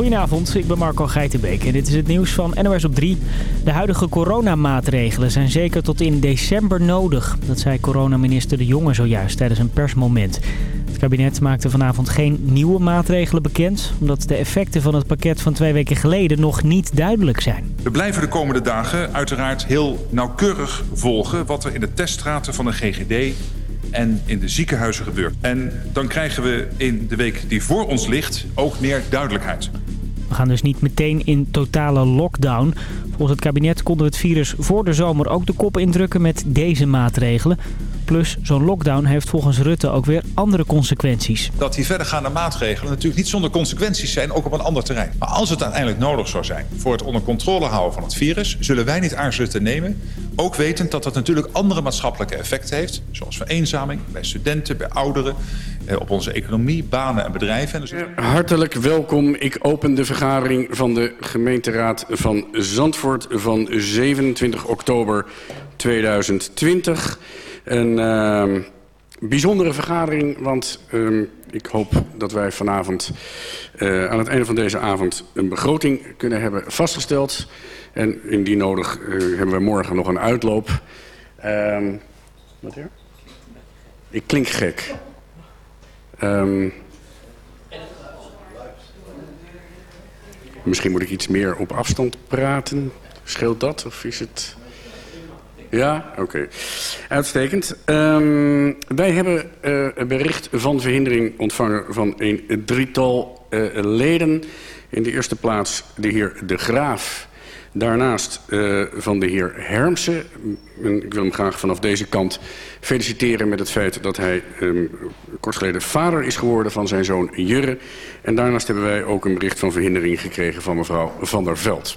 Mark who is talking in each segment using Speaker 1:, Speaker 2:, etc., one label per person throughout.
Speaker 1: Goedenavond, ik ben Marco Geitenbeek en dit is het nieuws van NOS op 3. De huidige coronamaatregelen zijn zeker tot in december nodig. Dat zei coronaminister De Jonge zojuist tijdens een persmoment. Het kabinet maakte vanavond geen nieuwe maatregelen bekend... omdat de effecten van het pakket van twee weken geleden nog niet duidelijk zijn.
Speaker 2: We blijven de komende dagen uiteraard heel nauwkeurig volgen... wat er in de teststraten van de GGD en in de ziekenhuizen gebeurt. En dan krijgen we in de week die voor ons ligt ook meer duidelijkheid.
Speaker 1: We gaan dus niet meteen in totale lockdown. Volgens het kabinet konden we het virus voor de zomer ook de kop indrukken met deze maatregelen. Plus, zo'n lockdown heeft volgens Rutte ook weer andere consequenties.
Speaker 2: Dat die verdergaande maatregelen natuurlijk niet zonder consequenties zijn, ook op een ander terrein. Maar als het uiteindelijk nodig zou zijn voor het onder controle houden van het virus, zullen wij niet aarzelen te nemen. Ook wetend dat dat natuurlijk andere maatschappelijke effecten heeft, zoals vereenzaming bij studenten, bij ouderen, op onze economie, banen en bedrijven. Dus...
Speaker 3: Hartelijk welkom. Ik open de vergadering van de gemeenteraad van Zandvoort van 27 oktober 2020. Een uh, bijzondere vergadering, want uh, ik hoop dat wij vanavond uh, aan het einde van deze avond een begroting kunnen hebben vastgesteld. En indien nodig hebben we morgen nog een uitloop. Uh, wat hier? Ik klink gek. Um, misschien moet ik iets meer op afstand praten. Scheelt dat of is het... Ja, oké. Okay. Uitstekend. Um, wij hebben uh, een bericht van verhindering ontvangen van een drietal uh, leden. In de eerste plaats de heer De Graaf. Daarnaast uh, van de heer Hermsen. En ik wil hem graag vanaf deze kant feliciteren met het feit dat hij um, kort geleden vader is geworden van zijn zoon Jurre. En daarnaast hebben wij ook een bericht van verhindering gekregen van mevrouw Van der Veld.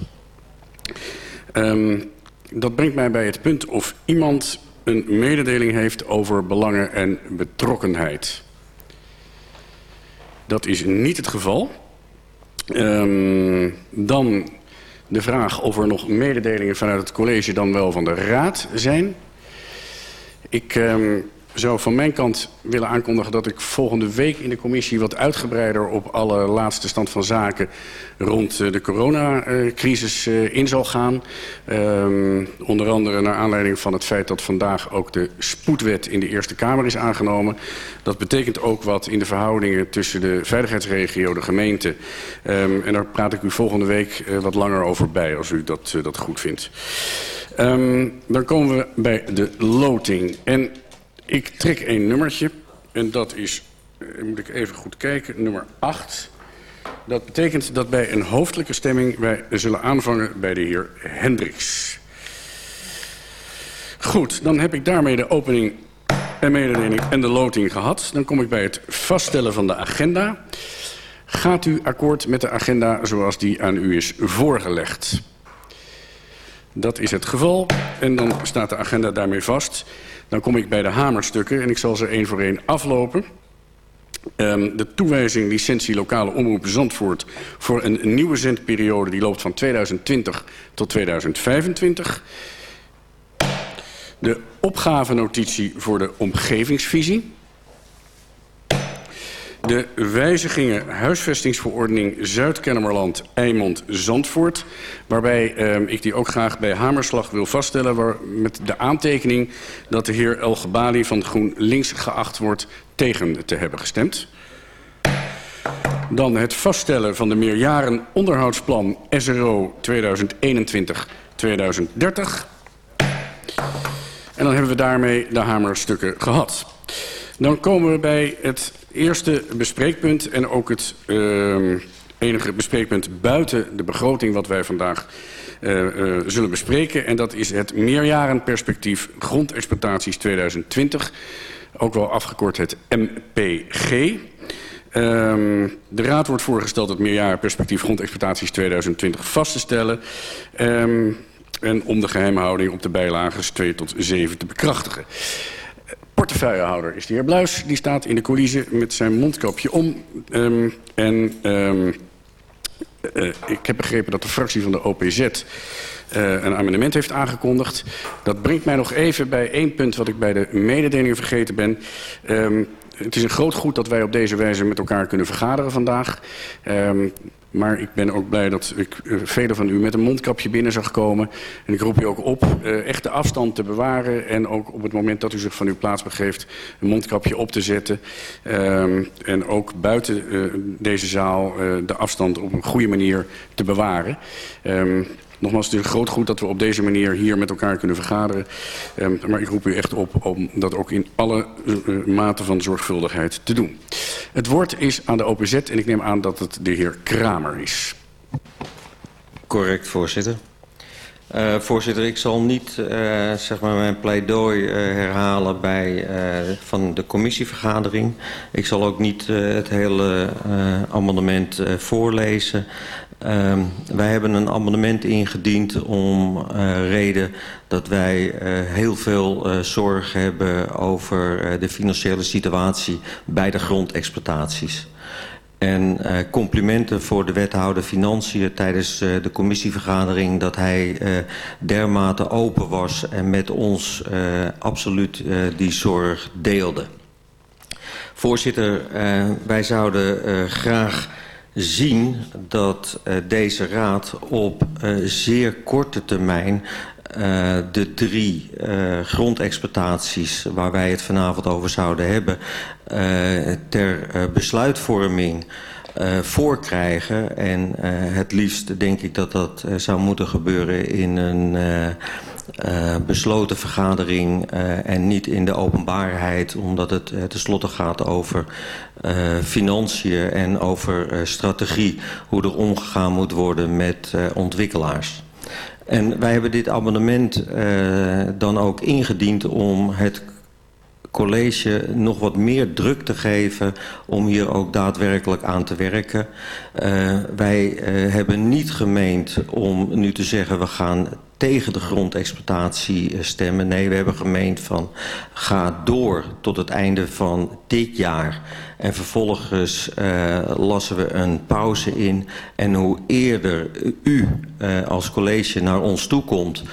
Speaker 3: Um, dat brengt mij bij het punt of iemand een mededeling heeft over belangen en betrokkenheid. Dat is niet het geval. Um, dan de vraag of er nog mededelingen vanuit het college dan wel van de raad zijn. Ik um, zou van mijn kant willen aankondigen dat ik volgende week in de commissie wat uitgebreider op alle laatste stand van zaken rond de coronacrisis in zal gaan. Um, onder andere naar aanleiding van het feit dat vandaag ook de spoedwet in de Eerste Kamer is aangenomen. Dat betekent ook wat in de verhoudingen tussen de veiligheidsregio, de gemeente. Um, en daar praat ik u volgende week uh, wat langer over bij als u dat, dat goed vindt. Um, dan komen we bij de loting. En ik trek een nummertje en dat is, moet ik even goed kijken, nummer 8. Dat betekent dat bij een hoofdelijke stemming wij zullen aanvangen bij de heer Hendricks. Goed, dan heb ik daarmee de opening en mededeling en de loting gehad. Dan kom ik bij het vaststellen van de agenda. Gaat u akkoord met de agenda zoals die aan u is voorgelegd? Dat is het geval en dan staat de agenda daarmee vast. Dan kom ik bij de hamerstukken en ik zal ze één voor één aflopen. Um, de toewijzing licentie lokale omroep Zandvoort voor een nieuwe zendperiode die loopt van 2020 tot 2025. De opgavenotitie voor de omgevingsvisie. De wijzigingen huisvestingsverordening Zuid-Kennemerland, Eimond, Zandvoort. Waarbij eh, ik die ook graag bij Hamerslag wil vaststellen. Waar, met de aantekening dat de heer El Gebali van GroenLinks geacht wordt tegen te hebben gestemd. Dan het vaststellen van de meerjaren onderhoudsplan SRO 2021-2030. En dan hebben we daarmee de hamerstukken gehad. Dan komen we bij het eerste bespreekpunt en ook het uh, enige bespreekpunt buiten de begroting wat wij vandaag uh, uh, zullen bespreken. En dat is het meerjarenperspectief grondexploitaties 2020, ook wel afgekort het MPG. Um, de Raad wordt voorgesteld het meerjarenperspectief grondexploitaties 2020 vast te stellen. Um, en om de geheimhouding op de bijlagen 2 tot 7 te bekrachtigen portefeuillehouder is de heer Bluis. Die staat in de coulissen met zijn mondkapje om. Um, en um, ik heb begrepen dat de fractie van de OPZ uh, een amendement heeft aangekondigd. Dat brengt mij nog even bij één punt wat ik bij de mededelingen vergeten ben. Um, het is een groot goed dat wij op deze wijze met elkaar kunnen vergaderen vandaag. Um, Maar ik ben ook blij dat ik uh, velen van u met een mondkapje binnen zag komen. En ik roep u ook op uh, echt de afstand te bewaren. En ook op het moment dat u zich van uw plaats begeeft een mondkapje op te zetten. Um, en ook buiten uh, deze zaal de afstand op een goede manier te bewaren. Um, Nogmaals, het is een groot goed dat we op deze manier hier met elkaar kunnen vergaderen. Um, maar ik roep u echt op om dat ook in alle uh, maten van zorgvuldigheid te doen. Het woord is aan de OPZ en ik neem aan dat het de heer Kramer is.
Speaker 4: Correct, voorzitter. Uh, voorzitter, ik zal niet zeg maar mijn pleidooi herhalen bij, van de commissievergadering. Ik zal ook niet het hele amendement voorlezen. Uh, wij hebben een amendement ingediend om uh, reden dat wij uh, heel veel uh, zorg hebben over de financiële situatie bij de grondexploitaties. En complimenten voor de wethouder Financiën tijdens de commissievergadering... dat hij dermate open was en met ons absoluut die zorg deelde. Voorzitter, wij zouden graag zien dat uh, deze raad op uh, zeer korte termijn uh, de drie grondexploitaties waar wij het vanavond over zouden hebben ter besluitvorming voorkrijgen. En het liefst denk ik dat dat zou moeten gebeuren in een uh, besloten vergadering uh, en niet in de openbaarheid. Omdat het uh, tenslotte gaat over financiën en over strategie. Hoe er omgegaan moet worden met ontwikkelaars. En wij hebben dit abonnement dan ook ingediend om het college nog wat meer druk te geven om hier ook daadwerkelijk aan te werken. Wij hebben niet gemeend om nu te zeggen we gaan tegen de grondexploitatie stemmen. Nee, we hebben gemeend van ga door tot het einde van dit jaar. En vervolgens uh, lassen we een pauze in. En hoe eerder u uh, als college naar ons toe komt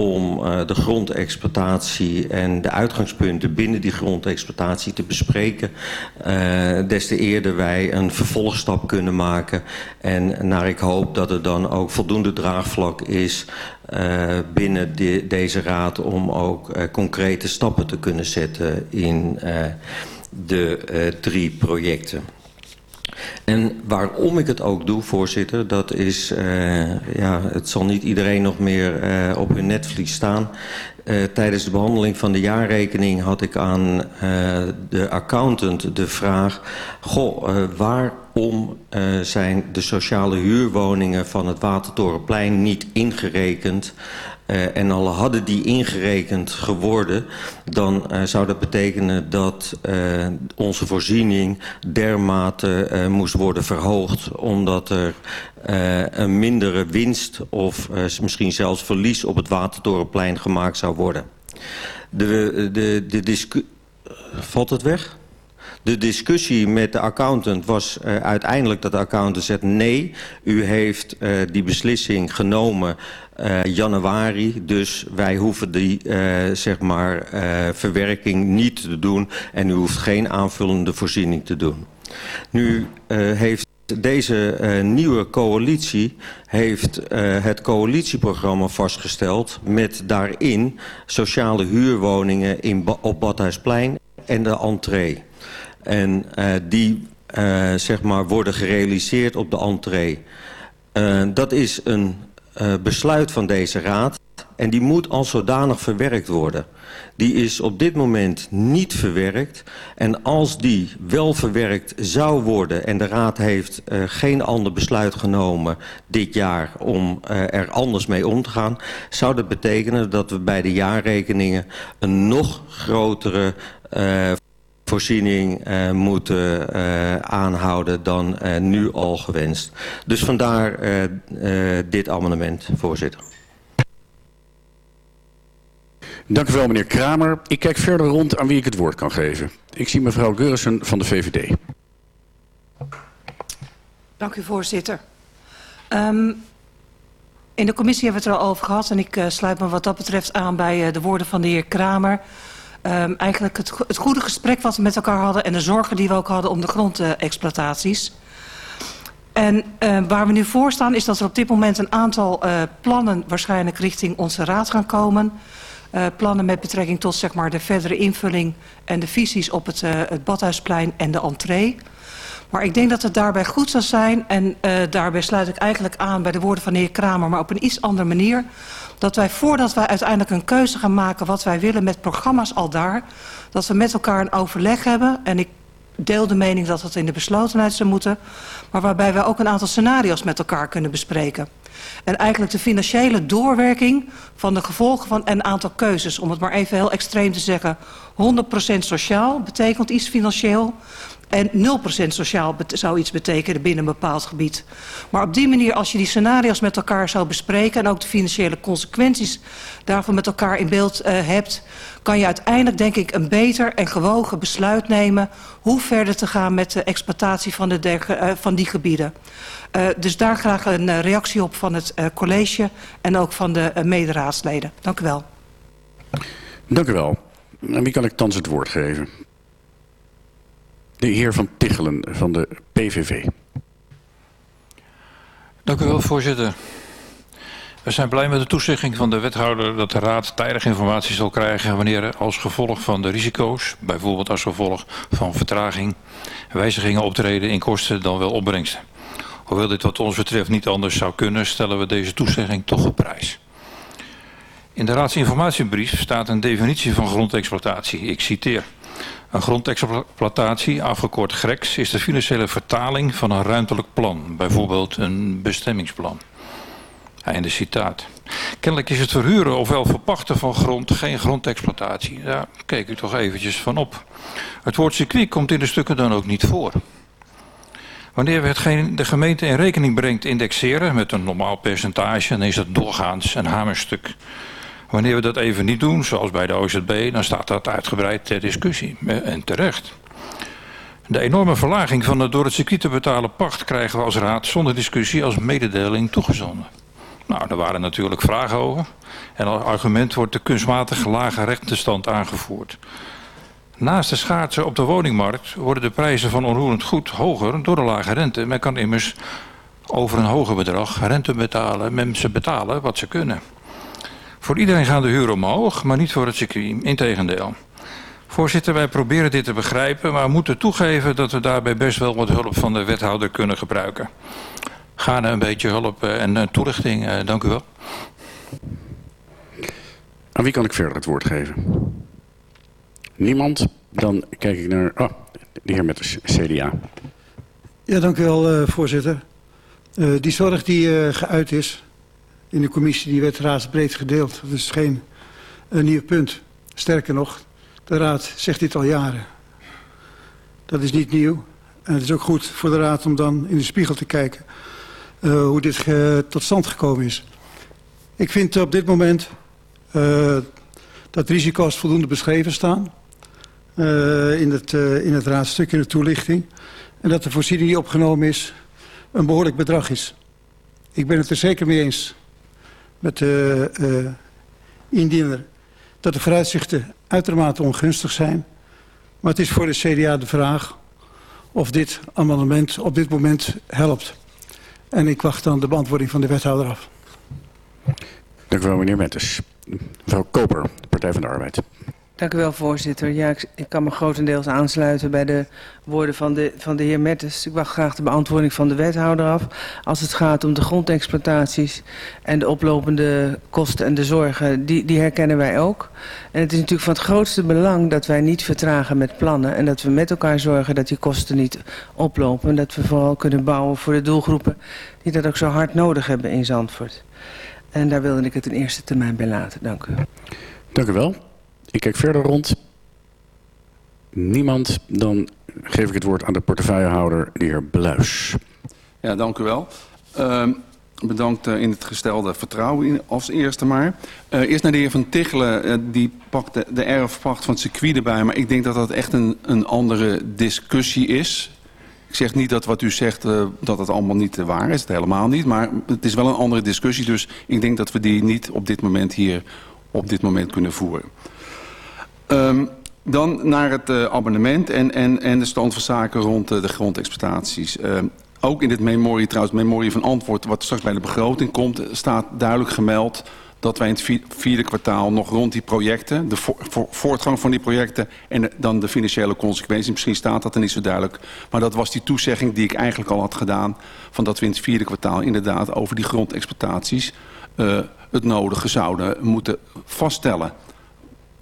Speaker 4: om uh, de grondexploitatie en de uitgangspunten binnen die grondexploitatie te bespreken. Uh, des te eerder wij een vervolgstap kunnen maken. En naar ik hoop dat er dan ook voldoende draagvlak is uh, binnen de, deze raad om ook concrete stappen te kunnen zetten in de drie projecten. En waarom ik het ook doe, voorzitter, dat is... Uh, ja, het zal niet iedereen nog meer uh, op hun netvlies staan. Uh, tijdens de behandeling van de jaarrekening had ik aan de accountant de vraag... Goh, waarom zijn de sociale huurwoningen van het Watertorenplein niet ingerekend... Uh, en al hadden die ingerekend geworden, dan uh, zou dat betekenen dat uh, onze voorziening dermate moest worden verhoogd, omdat er een mindere winst of misschien zelfs verlies op het Watertorenplein gemaakt zou worden. De, de, de Valt het weg? De discussie met de accountant was uh, uiteindelijk dat de accountant zegt... nee, u heeft uh, die beslissing genomen uh, januari. Dus wij hoeven die zeg maar, verwerking niet te doen. En u hoeft geen aanvullende voorziening te doen. Nu heeft deze nieuwe coalitie heeft het coalitieprogramma vastgesteld... met daarin sociale huurwoningen in op Badhuisplein en de entree. En uh, die uh, zeg maar worden gerealiseerd op de entree. Uh, dat is een besluit van deze raad en die moet als zodanig verwerkt worden. Die is op dit moment niet verwerkt. En als die wel verwerkt zou worden... en de Raad heeft geen ander besluit genomen dit jaar... om er anders mee om te gaan... zou dat betekenen dat we bij de jaarrekeningen... een nog grotere... Uh, voorziening uh, moeten uh, aanhouden dan uh, nu al gewenst. Dus vandaar uh, uh, dit amendement, voorzitter.
Speaker 3: Dank u wel, meneer Kramer. Ik kijk verder rond aan wie ik het woord kan geven. Ik zie mevrouw Geurissen van de VVD.
Speaker 5: Dank u, voorzitter. Um, in de commissie hebben we het er al over gehad... en ik uh, sluit me wat dat betreft aan bij uh, de woorden van de heer Kramer... Um, eigenlijk het, het goede gesprek wat we met elkaar hadden... en de zorgen die we ook hadden om de grondexploitaties. En uh, waar we nu voor staan is dat er op dit moment een aantal uh, plannen waarschijnlijk richting onze raad gaan komen. Uh, plannen met betrekking tot zeg maar, de verdere invulling en de visies op het, uh, het Badhuisplein en de entree. Maar ik denk dat het daarbij goed zou zijn, en uh, daarbij sluit ik eigenlijk aan bij de woorden van de heer Kramer, maar op een iets andere manier, dat wij voordat wij uiteindelijk een keuze gaan maken wat wij willen met programma's al daar, dat we met elkaar een overleg hebben. En ik deel de mening dat het in de beslotenheid zou moeten, maar waarbij wij ook een aantal scenario's met elkaar kunnen bespreken. En eigenlijk de financiële doorwerking van de gevolgen van een aantal keuzes. Om het maar even heel extreem te zeggen. 100% sociaal betekent iets financieel. En 0% sociaal zou iets betekenen binnen een bepaald gebied. Maar op die manier, als je die scenario's met elkaar zou bespreken... en ook de financiële consequenties daarvan met elkaar in beeld uh, hebt... kan je uiteindelijk, denk ik, een beter en gewogen besluit nemen... hoe verder te gaan met de exploitatie van, de uh, van die gebieden. Uh, dus daar graag een reactie op van het college... en ook van de mederaadsleden. Dank u wel.
Speaker 3: Dank u wel. En wie kan ik thans het woord geven? De heer Van Tichelen van de PVV.
Speaker 6: Dank u wel, voorzitter. We zijn blij met de toezegging van de wethouder dat de raad tijdig informatie zal krijgen wanneer er als gevolg van de risico's, bijvoorbeeld als gevolg van vertraging, wijzigingen optreden in kosten dan wel opbrengsten. Hoewel dit wat ons betreft niet anders zou kunnen, stellen we deze toezegging toch op prijs. In de raadsinformatiebrief staat een definitie van grondexploitatie. Ik citeer. Een grondexploitatie, afgekort GREX, is de financiële vertaling van een ruimtelijk plan, bijvoorbeeld een bestemmingsplan. Einde citaat. Kennelijk is het verhuren ofwel verpachten van grond geen grondexploitatie. Daar keek u toch eventjes van op. Het woord circuit komt in de stukken dan ook niet voor. Wanneer we hetgeen de gemeente in rekening brengt indexeren met een normaal percentage, dan is dat doorgaans een hamerstuk. Wanneer we dat even niet doen, zoals bij de OZB, dan staat dat uitgebreid ter discussie. En terecht. De enorme verlaging van de door het circuit te betalen pacht krijgen we als raad zonder discussie als mededeling toegezonden. Nou, daar waren natuurlijk vragen over. En als argument wordt de kunstmatig lage rechtenstand aangevoerd. Naast de schaarste op de woningmarkt worden de prijzen van onroerend goed hoger door de lage rente. Men kan immers over een hoger bedrag rente betalen, mensen betalen wat ze kunnen. Voor iedereen gaan de huren omhoog, maar niet voor het circuit. Integendeel. Voorzitter, wij proberen dit te begrijpen, maar moeten toegeven dat we daarbij best wel wat hulp van de wethouder kunnen gebruiken. Gaan een beetje hulp en toelichting. Dank u wel.
Speaker 3: Aan wie kan ik verder het woord geven? Niemand? Dan kijk ik naar oh, de heer met de CDA.
Speaker 7: Ja, dank u wel, voorzitter. Uh, die zorg die uh, geuit is in de commissie, die werd raadsbreed gedeeld. Dat is geen uh, nieuw punt. Sterker nog, de raad zegt dit al jaren. Dat is niet nieuw. En het is ook goed voor de raad om dan in de spiegel te kijken hoe dit tot stand gekomen is. Ik vind op dit moment dat risico's voldoende beschreven staan. Uh, in, het, uh, in het raadstuk, in de toelichting. En dat de voorziening die opgenomen is een behoorlijk bedrag is. Ik ben het er zeker mee eens met de uh, indiener dat de vooruitzichten uitermate ongunstig zijn. Maar het is voor de CDA de vraag of dit amendement op dit moment helpt. En ik wacht dan de beantwoording van de wethouder af.
Speaker 3: Dank u wel, meneer Metters. Mevrouw Koper, Partij van de Arbeid.
Speaker 8: Dank u wel, voorzitter. Ja, ik, kan me grotendeels aansluiten bij de woorden van de, van de heer Mettes. Ik wacht graag de beantwoording van de wethouder af. Als het gaat om de grondexploitaties en de oplopende kosten en de zorgen, die, die herkennen wij ook. En het is natuurlijk van het grootste belang dat wij niet vertragen met plannen. En dat we met elkaar zorgen dat die kosten niet oplopen. En dat we vooral kunnen bouwen voor de doelgroepen die dat ook zo hard nodig hebben in Zandvoort. En daar wilde ik het in eerste termijn bij laten. Dank u.
Speaker 3: Dank u wel. Ik kijk verder rond. Niemand. Dan geef ik het woord aan de portefeuillehouder, de heer Bluis.
Speaker 9: Ja, dank u wel. Uh, bedankt uh, in het gestelde vertrouwen als eerste maar. Uh, eerst naar de heer Van Tichelen. Uh, die pakt de, de van het erbij. Maar ik denk dat dat echt een, een andere discussie is. Ik zeg niet dat wat u zegt, dat het allemaal niet waar is. Het helemaal niet. Maar het is wel een andere discussie. Dus ik denk dat we die niet op dit moment hier op dit moment kunnen voeren. Um, dan naar het uh, abonnement en, en, en de stand van zaken rond uh, de grondexploitaties. Uh, ook in het memorie, trouwens, memorie van antwoord... wat straks bij de begroting komt, staat duidelijk gemeld dat wij in het vierde kwartaal nog rond die projecten... de voortgang van die projecten en dan de financiële consequenties... misschien staat dat er niet zo duidelijk... maar dat was die toezegging die ik eigenlijk al had gedaan... van dat we in het vierde kwartaal inderdaad over die grondexploitaties... Het nodige zouden moeten vaststellen.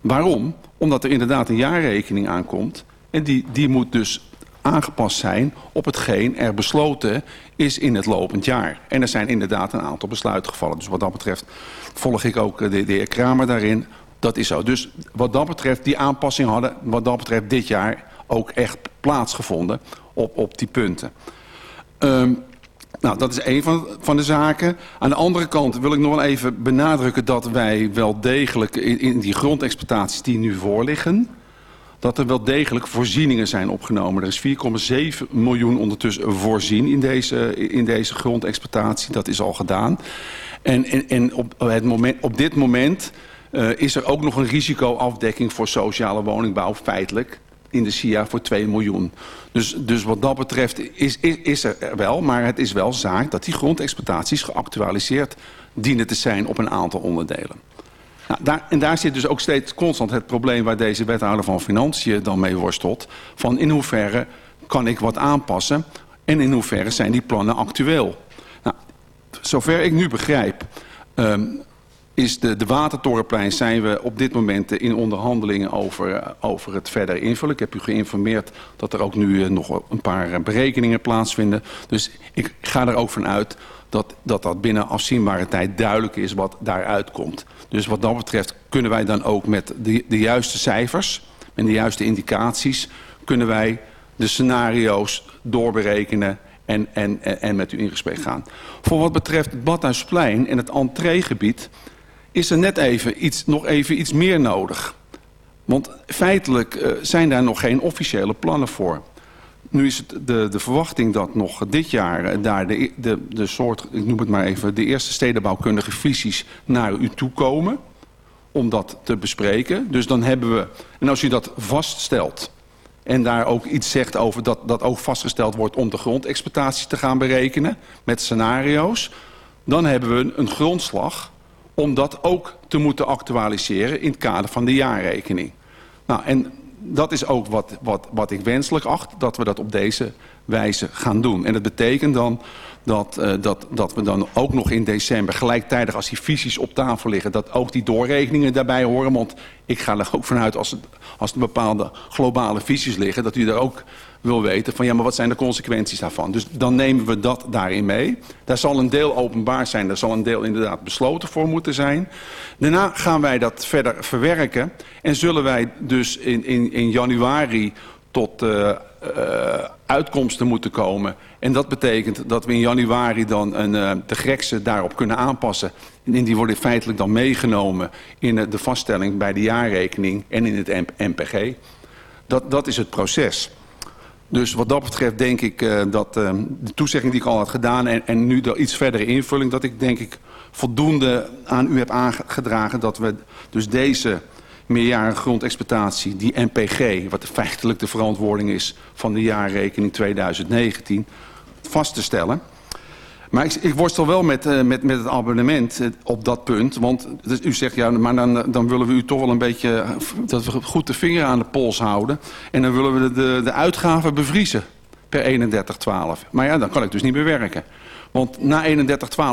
Speaker 9: Waarom? Omdat er inderdaad een jaarrekening aankomt... en die, die moet dus aangepast zijn op hetgeen er besloten is in het lopend jaar. En er zijn inderdaad een aantal besluiten gevallen. Dus wat dat betreft volg ik ook de, de heer Kramer daarin. Dat is zo. Dus wat dat betreft, die aanpassingen hadden wat dat betreft dit jaar ook echt plaatsgevonden op, op die punten. Um, nou, dat is een van, van de zaken. Aan de andere kant wil ik nog wel even benadrukken dat wij wel degelijk in, die grondexploitaties die nu voorliggen dat er wel degelijk voorzieningen zijn opgenomen. Er is 4,7 miljoen ondertussen voorzien in deze, in deze grondexploitatie. Dat is al gedaan. En, en, en op, het moment, op dit moment uh, is er ook nog een risicoafdekking voor sociale woningbouw feitelijk in de SIA voor 2 miljoen. Dus, dus wat dat betreft is, is, er wel, maar het is wel zaak dat die grondexploitaties geactualiseerd dienen te zijn op een aantal onderdelen. Nou, daar, en daar zit dus ook steeds constant het probleem waar deze wethouder van Financiën dan mee worstelt. Van in hoeverre kan ik wat aanpassen en in hoeverre zijn die plannen actueel. Nou, zover ik nu begrijp um, is de, de Watertorenplein zijn we op dit moment in onderhandelingen over, over het verder invullen. Ik heb u geïnformeerd dat er ook nu uh, nog een paar berekeningen plaatsvinden. Dus ik ga er ook vanuit dat, dat dat binnen afzienbare tijd duidelijk is wat daaruit komt. Dus wat dat betreft kunnen wij dan ook met de, de juiste cijfers en de juiste indicaties... kunnen wij de scenario's doorberekenen en, en, en met u in gesprek gaan. Voor wat betreft het Badhuisplein en het entreegebied... is er net even iets, nog even iets meer nodig. Want feitelijk uh, zijn daar nog geen officiële plannen voor. Nu is het de, de verwachting dat nog dit jaar eh, daar de, de, de soort, ik noem het maar even, de eerste stedenbouwkundige visies naar u toe komen. Om dat te bespreken. Dus dan hebben we, en als u dat vaststelt en daar ook iets zegt over dat dat ook vastgesteld wordt om de grondexploitatie te gaan berekenen met scenario's. Dan hebben we een grondslag om dat ook te moeten actualiseren in het kader van de jaarrekening. Nou, en dat is ook wat, wat, wat ik wenselijk acht, dat we dat op deze wijze gaan doen. En dat betekent dan dat, uh, dat, dat we dan ook nog in december gelijktijdig als die visies op tafel liggen... dat ook die doorrekeningen daarbij horen. Want ik ga er ook vanuit als, als er bepaalde globale visies liggen... dat u daar ook wil weten van ja, maar wat zijn de consequenties daarvan? Dus dan nemen we dat daarin mee. Daar zal een deel openbaar zijn, daar zal een deel inderdaad besloten voor moeten zijn. Daarna gaan wij dat verder verwerken en zullen wij dus in, in, in januari tot uh, uh, uitkomsten moeten komen. En dat betekent dat we in januari dan een, uh, de greksen daarop kunnen aanpassen. En die worden feitelijk dan meegenomen in de vaststelling bij de jaarrekening en in het MPG. Dat, dat is het proces. Dus wat dat betreft denk ik uh, dat uh, de toezegging die ik al had gedaan... en, en nu de iets verdere invulling... dat ik denk ik voldoende aan u heb aangedragen... dat we dus deze meerjarige grondexploitatie, die NPG... wat feitelijk de verantwoording is van de jaarrekening 2019... vast te stellen... Maar ik, worstel wel met, uh, met, met het abonnement uh, op dat punt. Want dus u zegt, ja, maar dan, dan willen we u toch wel een beetje... dat we goed de vinger aan de pols houden. En dan willen we de, de, uitgaven bevriezen per 31-12. Maar ja, dan kan ik dus niet meer werken. Want na 31-12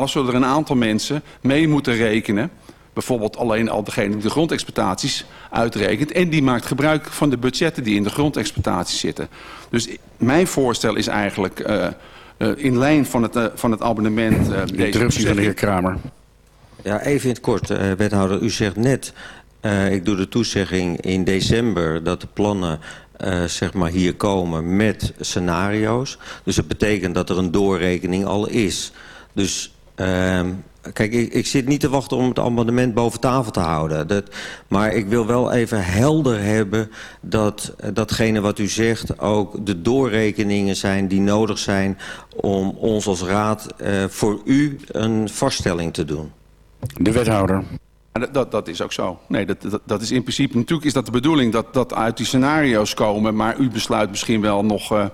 Speaker 9: zullen er een aantal mensen mee moeten rekenen... Bijvoorbeeld alleen al degene die de grondexploitaties uitrekent. En die maakt gebruik van de budgetten die in de grondexploitaties zitten. Dus mijn voorstel is eigenlijk... in lijn van het, uh, van het abonnement... Uh,
Speaker 3: de interruptie van de heer Kramer.
Speaker 4: Ja, even in het kort, wethouder. U zegt net, ik doe de toezegging in december... dat de plannen zeg maar hier komen met scenario's. Dus dat betekent dat er een doorrekening al is. Dus... Ehm, Kijk, ik, ik, zit niet te wachten om het amendement boven tafel te houden. Dat, maar ik wil wel even helder hebben dat datgene wat u zegt... ook de doorrekeningen zijn die nodig zijn om ons als raad uh, voor u een vaststelling te doen.
Speaker 3: De wethouder.
Speaker 9: Dat, dat, is ook zo. Nee, dat, dat, dat, is in principe... Natuurlijk is dat de bedoeling dat, dat uit die scenario's komen... maar u besluit misschien wel nog uh,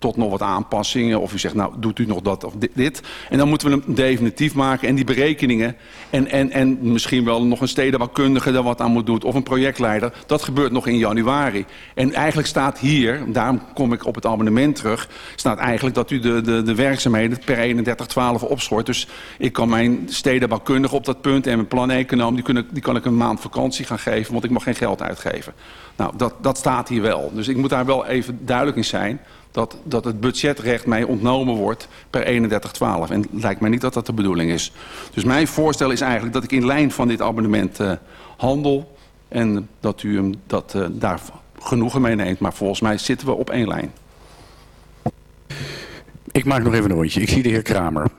Speaker 9: tot nog wat aanpassingen. Of u zegt, nou, doet u nog dat of dit. En dan moeten we hem definitief maken. En die berekeningen, en, en, en misschien wel nog een stedenbouwkundige daar wat aan moet doen. Of een projectleider. Dat gebeurt nog in januari. En eigenlijk staat hier, daarom kom ik op het abonnement terug... staat eigenlijk dat u de, de, de werkzaamheden per 31-12 opschort. Dus ik kan mijn stedenbouwkundige op dat punt en mijn planeconoom... Die, kunnen, die kan ik een maand vakantie gaan geven, want ik mag geen geld uitgeven. Nou, dat, dat staat hier wel. Dus ik moet daar wel even duidelijk in zijn dat, dat het budgetrecht mij ontnomen wordt per 31-12. En het lijkt mij niet dat dat de bedoeling is. Dus mijn voorstel is eigenlijk dat ik in lijn van dit abonnement uh, handel... en dat u hem dat, uh, daar genoegen mee neemt. Maar volgens mij zitten we op één lijn.
Speaker 3: Ik maak nog even een rondje. Ik zie de heer Kramer.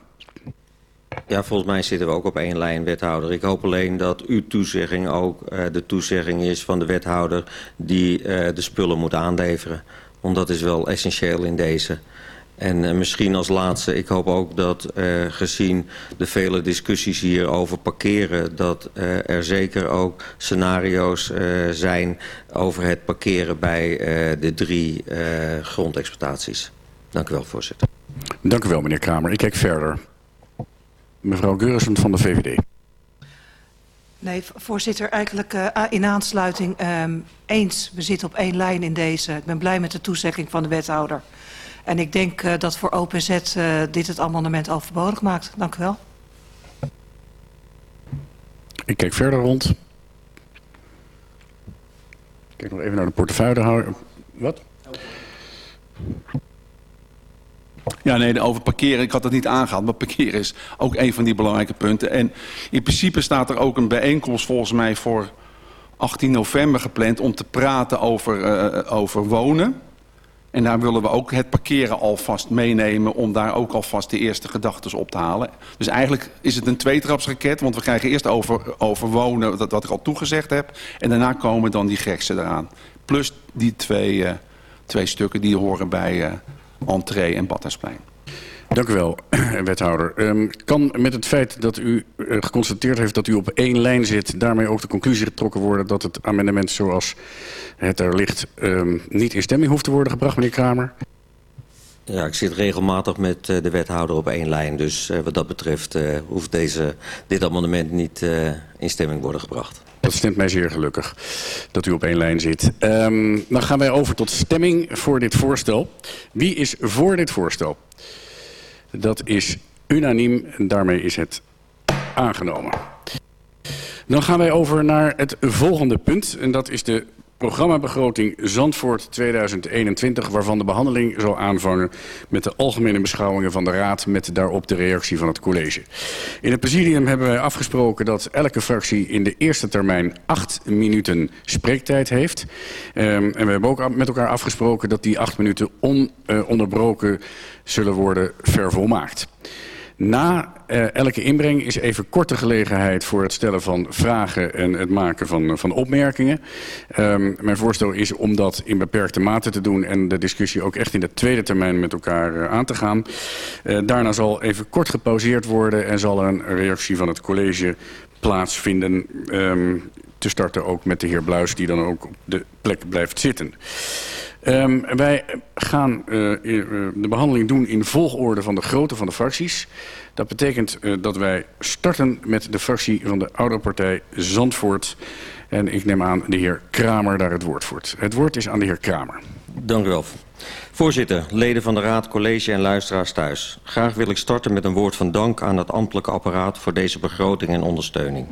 Speaker 4: Ja, volgens mij zitten we ook op één lijn, wethouder. Ik hoop alleen dat uw toezegging ook uh, de toezegging is van de wethouder... die uh, de spullen moet aanleveren. Want dat is wel essentieel in deze. En uh, misschien als laatste, ik hoop ook dat uh, gezien de vele discussies hier over parkeren... dat uh, er zeker ook scenario's zijn over het parkeren bij de drie grondexploitaties. Dank u wel, voorzitter.
Speaker 3: Dank u wel, meneer Kramer. Ik kijk verder. Mevrouw Geurissen van de VVD.
Speaker 5: Nee, voorzitter, eigenlijk uh, in aansluiting um, eens. We zitten op één lijn in deze. Ik ben blij met de toezegging van de wethouder. En ik denk uh, dat voor OPZ uh, dit het amendement overbodig maakt. Dank u wel.
Speaker 3: Ik kijk verder rond. Ik kijk nog even naar de portefeuillehouder. Wat?
Speaker 9: Ja, nee, over parkeren, ik had het niet aangehaald, maar parkeren is ook een van die belangrijke punten. En in principe staat er ook een bijeenkomst volgens mij voor 18 november gepland om te praten over, uh, over wonen. En daar willen we ook het parkeren alvast meenemen om daar ook alvast de eerste gedachten op te halen. Dus eigenlijk is het een tweetrapsraket, want we krijgen eerst over, over wonen, dat, wat ik al toegezegd heb. En daarna komen dan die geksen eraan. Plus die twee, uh, twee stukken die horen bij... Uh, entree en Badhuisplein.
Speaker 3: Dank u wel, wethouder. Um, kan met het feit dat u uh, geconstateerd heeft dat u op één lijn zit... daarmee ook de conclusie getrokken worden dat het amendement zoals het er ligt... Um, niet in stemming hoeft te worden gebracht, meneer Kramer?
Speaker 4: Ja, ik zit regelmatig met uh, de wethouder op één lijn. Dus uh, wat dat betreft uh, hoeft deze, dit amendement niet in stemming worden gebracht.
Speaker 3: Dat stemt mij zeer gelukkig dat u op één lijn zit. Um, dan gaan wij over tot stemming voor dit voorstel. Wie is voor dit voorstel? Dat is unaniem en daarmee is het aangenomen. Dan gaan wij over naar het volgende punt. En dat is de programmabegroting Zandvoort 2021... waarvan de behandeling zal aanvangen met de algemene beschouwingen van de Raad... met daarop de reactie van het college. In het presidium hebben wij afgesproken dat elke fractie in de eerste termijn... acht minuten spreektijd heeft. Um, en we hebben ook met elkaar afgesproken dat die acht minuten ononderbroken uh, zullen worden vervolmaakt. Na uh, elke inbreng is even korte gelegenheid voor het stellen van vragen en het maken van, van opmerkingen. Um, mijn voorstel is om dat in beperkte mate te doen en de discussie ook echt in de tweede termijn met elkaar uh, aan te gaan. Daarna zal even kort gepauzeerd worden en zal een reactie van het college plaatsvinden. Um, te starten ook met de heer Bluis die dan ook op de plek blijft zitten. Um, wij gaan uh, de behandeling doen in volgorde van de grootte van de fracties. Dat betekent uh, dat wij starten met de fractie van de oude partij Zandvoort. En ik neem aan de heer Kramer daar het woord voert. Het woord is aan de heer Kramer.
Speaker 4: Dank u wel. Voorzitter, leden van de Raad, college en luisteraars thuis. Graag wil ik starten met een woord van dank aan het ambtelijke apparaat voor deze begroting en ondersteuning.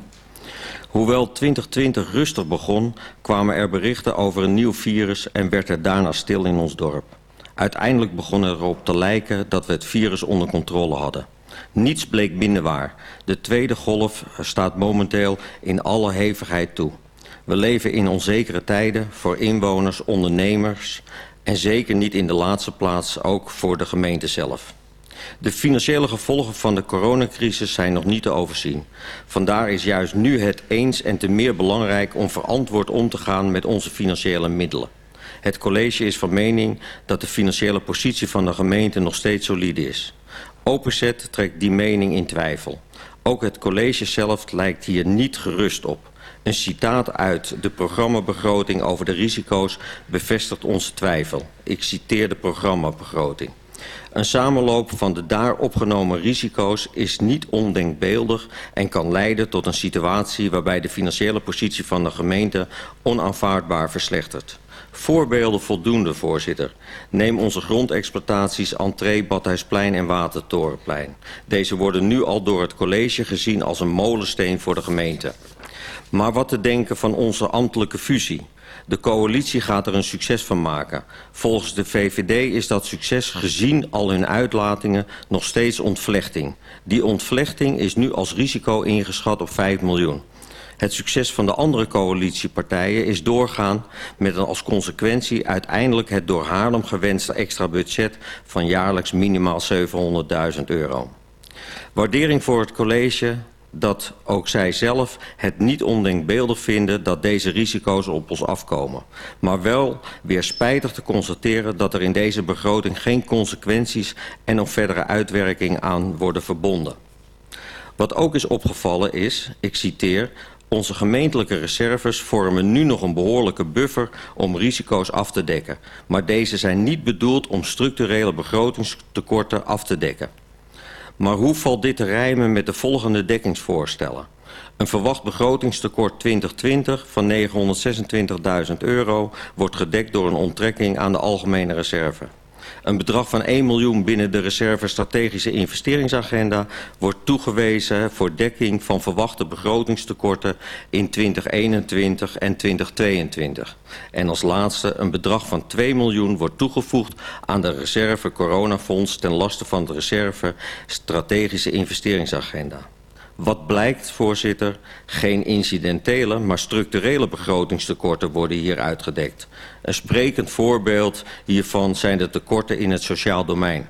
Speaker 4: Hoewel 2020 rustig begon, kwamen er berichten over een nieuw virus en werd er daarna stil in ons dorp. Uiteindelijk begon er erop te lijken dat we het virus onder controle hadden. Niets bleek minder waar. De tweede golf staat momenteel in alle hevigheid toe. We leven in onzekere tijden voor inwoners, ondernemers en zeker niet in de laatste plaats ook voor de gemeente zelf. De financiële gevolgen van de coronacrisis zijn nog niet te overzien. Vandaar is juist nu het eens en te meer belangrijk om verantwoord om te gaan met onze financiële middelen. Het college is van mening dat de financiële positie van de gemeente nog steeds solide is. Openzet trekt die mening in twijfel. Ook het college zelf lijkt hier niet gerust op. Een citaat uit de programmabegroting over de risico's bevestigt onze twijfel. Ik citeer de programmabegroting. Een samenloop van de daar opgenomen risico's is niet ondenkbeeldig en kan leiden tot een situatie waarbij de financiële positie van de gemeente onaanvaardbaar verslechtert. Voorbeelden voldoende, voorzitter. Neem onze grondexploitaties Entree, Badhuisplein en Watertorenplein. Deze worden nu al door het college gezien als een molensteen voor de gemeente. Maar wat te denken van onze ambtelijke fusie? De coalitie gaat er een succes van maken. Volgens de VVD is dat succes gezien al hun uitlatingen nog steeds ontvlechting. Die ontvlechting is nu als risico ingeschat op 5 miljoen. Het succes van de andere coalitiepartijen is doorgaan met een als consequentie uiteindelijk het door Haarlem gewenste extra budget van jaarlijks minimaal 700.000 euro. Waardering voor het college dat ook zij zelf het niet ondenkbeeldig vinden dat deze risico's op ons afkomen. Maar wel weer spijtig te constateren dat er in deze begroting geen consequenties en of verdere uitwerking aan worden verbonden. Wat ook is opgevallen is, ik citeer, onze gemeentelijke reserves vormen nu nog een behoorlijke buffer om risico's af te dekken. Maar deze zijn niet bedoeld om structurele begrotingstekorten af te dekken. Maar hoe valt dit te rijmen met de volgende dekkingsvoorstellen? Een verwacht begrotingstekort 2020 van 926.000 euro wordt gedekt door een onttrekking aan de algemene reserve. Een bedrag van 1 miljoen binnen de reserve strategische investeringsagenda wordt toegewezen voor dekking van verwachte begrotingstekorten in 2021 en 2022. En als laatste een bedrag van 2 miljoen wordt toegevoegd aan de reserve coronafonds ten laste van de reserve strategische investeringsagenda. Wat blijkt, voorzitter, geen incidentele, maar structurele begrotingstekorten worden hier uitgedekt. Een sprekend voorbeeld hiervan zijn de tekorten in het sociaal domein.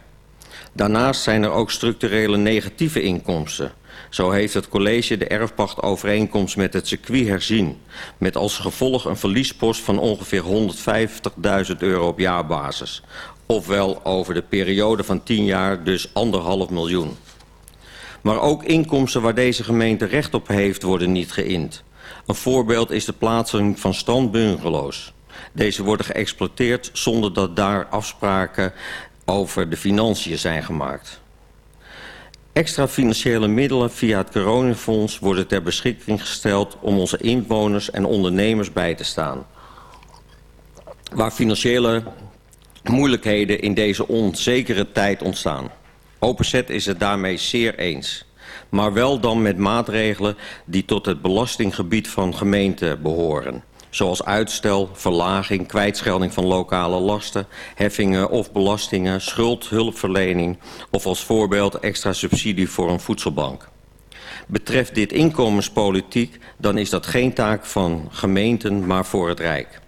Speaker 4: Daarnaast zijn er ook structurele negatieve inkomsten. Zo heeft het college de erfpachtovereenkomst met het circuit herzien... met als gevolg een verliespost van ongeveer 150.000 euro op jaarbasis. Ofwel over de periode van 10 jaar dus anderhalf miljoen. Maar ook inkomsten waar deze gemeente recht op heeft worden niet geïnd. Een voorbeeld is de plaatsing van standbungalows. Deze worden geëxploiteerd zonder dat daar afspraken over de financiën zijn gemaakt. Extra financiële middelen via het coronafonds worden ter beschikking gesteld om onze inwoners en ondernemers bij te staan. Waar financiële moeilijkheden in deze onzekere tijd ontstaan. Openzet is het daarmee zeer eens. Maar wel dan met maatregelen die tot het belastinggebied van gemeenten behoren. Zoals uitstel, verlaging, kwijtschelding van lokale lasten, heffingen of belastingen, schuldhulpverlening of als voorbeeld extra subsidie voor een voedselbank. Betreft dit inkomenspolitiek, dan is dat geen taak van gemeenten, maar voor het Rijk.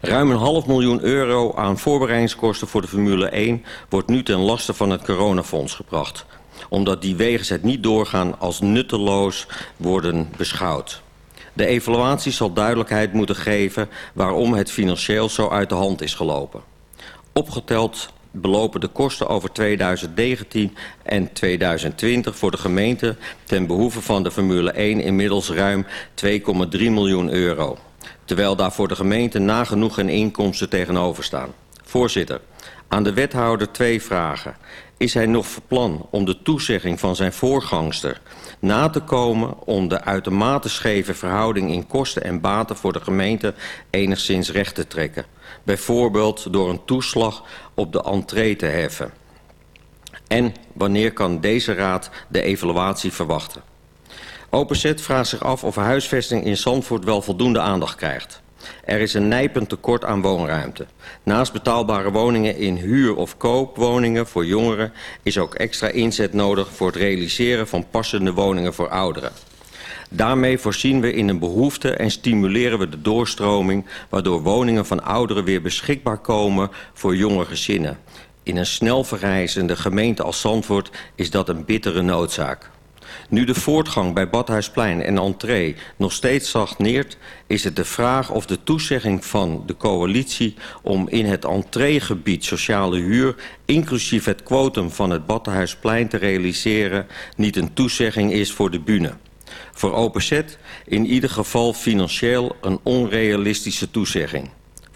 Speaker 4: Ruim een half miljoen euro aan voorbereidingskosten voor de Formule 1 wordt nu ten laste van het coronafonds gebracht. Omdat die wegens het niet doorgaan als nutteloos worden beschouwd. De evaluatie zal duidelijkheid moeten geven waarom het financieel zo uit de hand is gelopen. Opgeteld belopen de kosten over 2019 en 2020 voor de gemeente ten behoeve van de Formule 1 inmiddels ruim 2,3 miljoen euro terwijl daar voor de gemeente nagenoeg geen inkomsten tegenover staan. Voorzitter, aan de wethouder twee vragen. Is hij nog van plan om de toezegging van zijn voorgangster na te komen om de uitermate scheve verhouding in kosten en baten voor de gemeente enigszins recht te trekken? Bijvoorbeeld door een toeslag op de entree te heffen. En wanneer kan deze raad de evaluatie verwachten? Openzet vraagt zich af of huisvesting in Zandvoort wel voldoende aandacht krijgt. Er is een nijpend tekort aan woonruimte. Naast betaalbare woningen in huur- of koopwoningen voor jongeren... is ook extra inzet nodig voor het realiseren van passende woningen voor ouderen. Daarmee voorzien we in een behoefte en stimuleren we de doorstroming... waardoor woningen van ouderen weer beschikbaar komen voor jonge gezinnen. In een snel verrijzende gemeente als Zandvoort is dat een bittere noodzaak. Nu de voortgang bij Badhuisplein en Entree nog steeds stagneert... is het de vraag of de toezegging van de coalitie... om in het entreegebied sociale huur... inclusief het quotum van het Badhuisplein te realiseren... niet een toezegging is voor de bühne. Voor OPZ in ieder geval financieel een onrealistische toezegging.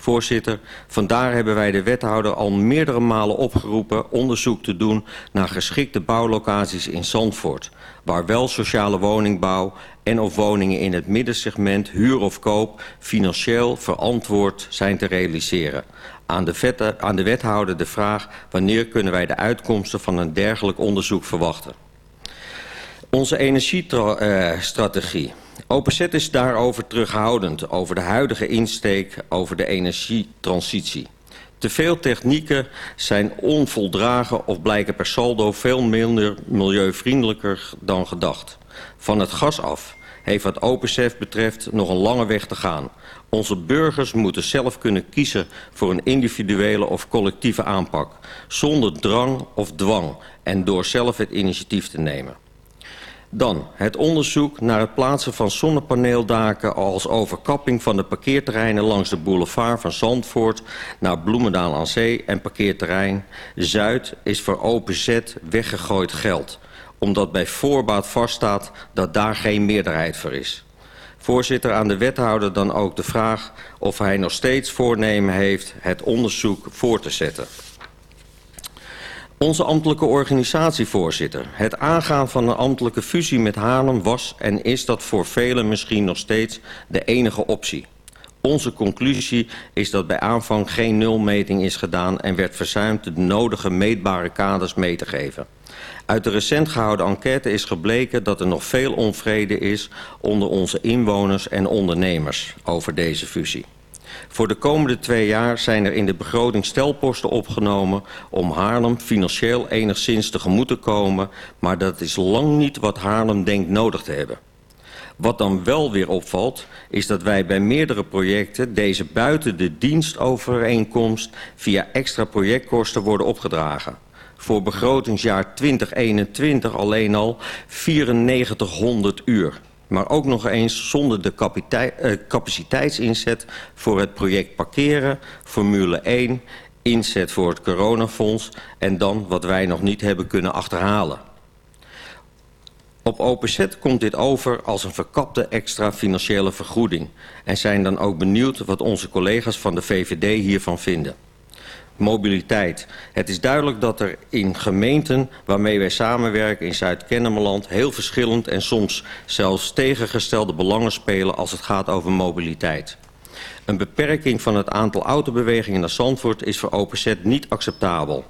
Speaker 4: Voorzitter, vandaar hebben wij de wethouder al meerdere malen opgeroepen onderzoek te doen naar geschikte bouwlocaties in Zandvoort, waar wel sociale woningbouw en of woningen in het middensegment huur of koop financieel verantwoord zijn te realiseren. Aan de, vette, aan de wethouder de vraag wanneer kunnen wij de uitkomsten van een dergelijk onderzoek verwachten. Onze energiestrategie. OPZ is daarover terughoudend, over de huidige insteek, over de energietransitie. Te veel technieken zijn onvoldragen of blijken per saldo veel minder milieuvriendelijker dan gedacht. Van het gas af heeft wat OPZ betreft nog een lange weg te gaan. Onze burgers moeten zelf kunnen kiezen voor een individuele of collectieve aanpak, zonder drang of dwang en door zelf het initiatief te nemen. Dan het onderzoek naar het plaatsen van zonnepaneeldaken als overkapping van de parkeerterreinen langs de boulevard van Zandvoort naar Bloemendaal aan Zee en parkeerterrein Zuid is voor OPZ weggegooid geld, omdat bij voorbaat vaststaat dat daar geen meerderheid voor is. Voorzitter, aan de wethouder dan ook de vraag of hij nog steeds voornemen heeft het onderzoek voor te zetten. Onze ambtelijke organisatievoorzitter. Het aangaan van een ambtelijke fusie met Haarlem was en is dat voor velen misschien nog steeds de enige optie. Onze conclusie is dat bij aanvang geen nulmeting is gedaan en werd verzuimd de nodige meetbare kaders mee te geven. Uit de recent gehouden enquête is gebleken dat er nog veel onvrede is onder onze inwoners en ondernemers over deze fusie. Voor de komende twee jaar zijn er in de begroting stelposten opgenomen om Haarlem financieel enigszins tegemoet te komen, maar dat is lang niet wat Haarlem denkt nodig te hebben. Wat dan wel weer opvalt, is dat wij bij meerdere projecten deze buiten de dienstovereenkomst via extra projectkosten worden opgedragen. Voor begrotingsjaar 2021 alleen al 9400 uur maar ook nog eens zonder de uh, capaciteitsinzet voor het project parkeren, Formule 1, inzet voor het coronafonds en dan wat wij nog niet hebben kunnen achterhalen. Op OPZ komt dit over als een verkapte extra financiële vergoeding en zijn dan ook benieuwd wat onze collega's van de VVD hiervan vinden mobiliteit. Het is duidelijk dat er in gemeenten waarmee wij samenwerken in Zuid-Kennemerland... heel verschillend en soms zelfs tegengestelde belangen spelen als het gaat over mobiliteit. Een beperking van het aantal autobewegingen naar Zandvoort is voor OPZ niet acceptabel.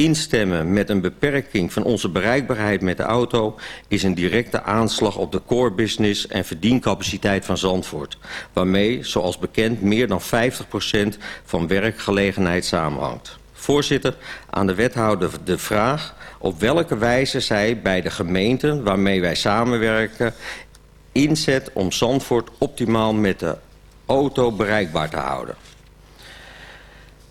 Speaker 4: Instemmen met een beperking van onze bereikbaarheid met de auto is een directe aanslag op de core business en verdiencapaciteit van Zandvoort. Waarmee, zoals bekend, meer dan 50% van werkgelegenheid samenhangt. Voorzitter, aan de wethouder de vraag op welke wijze zij bij de gemeenten waarmee wij samenwerken inzet om Zandvoort optimaal met de auto bereikbaar te houden.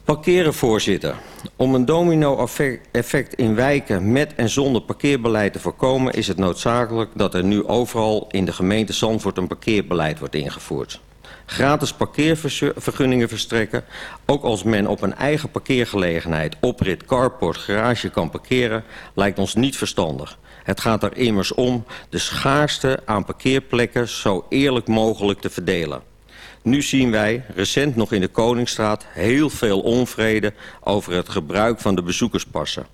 Speaker 4: Parkeren, voorzitter. Om een domino-effect in wijken met en zonder parkeerbeleid te voorkomen... is het noodzakelijk dat er nu overal in de gemeente Zandvoort een parkeerbeleid wordt ingevoerd. Gratis parkeervergunningen verstrekken, ook als men op een eigen parkeergelegenheid, oprit, carport, garage kan parkeren, lijkt ons niet verstandig. Het gaat er immers om de schaarste aan parkeerplekken zo eerlijk mogelijk te verdelen. Nu zien wij, recent nog in de Koningsstraat, heel veel onvrede over het gebruik van de bezoekerspassen.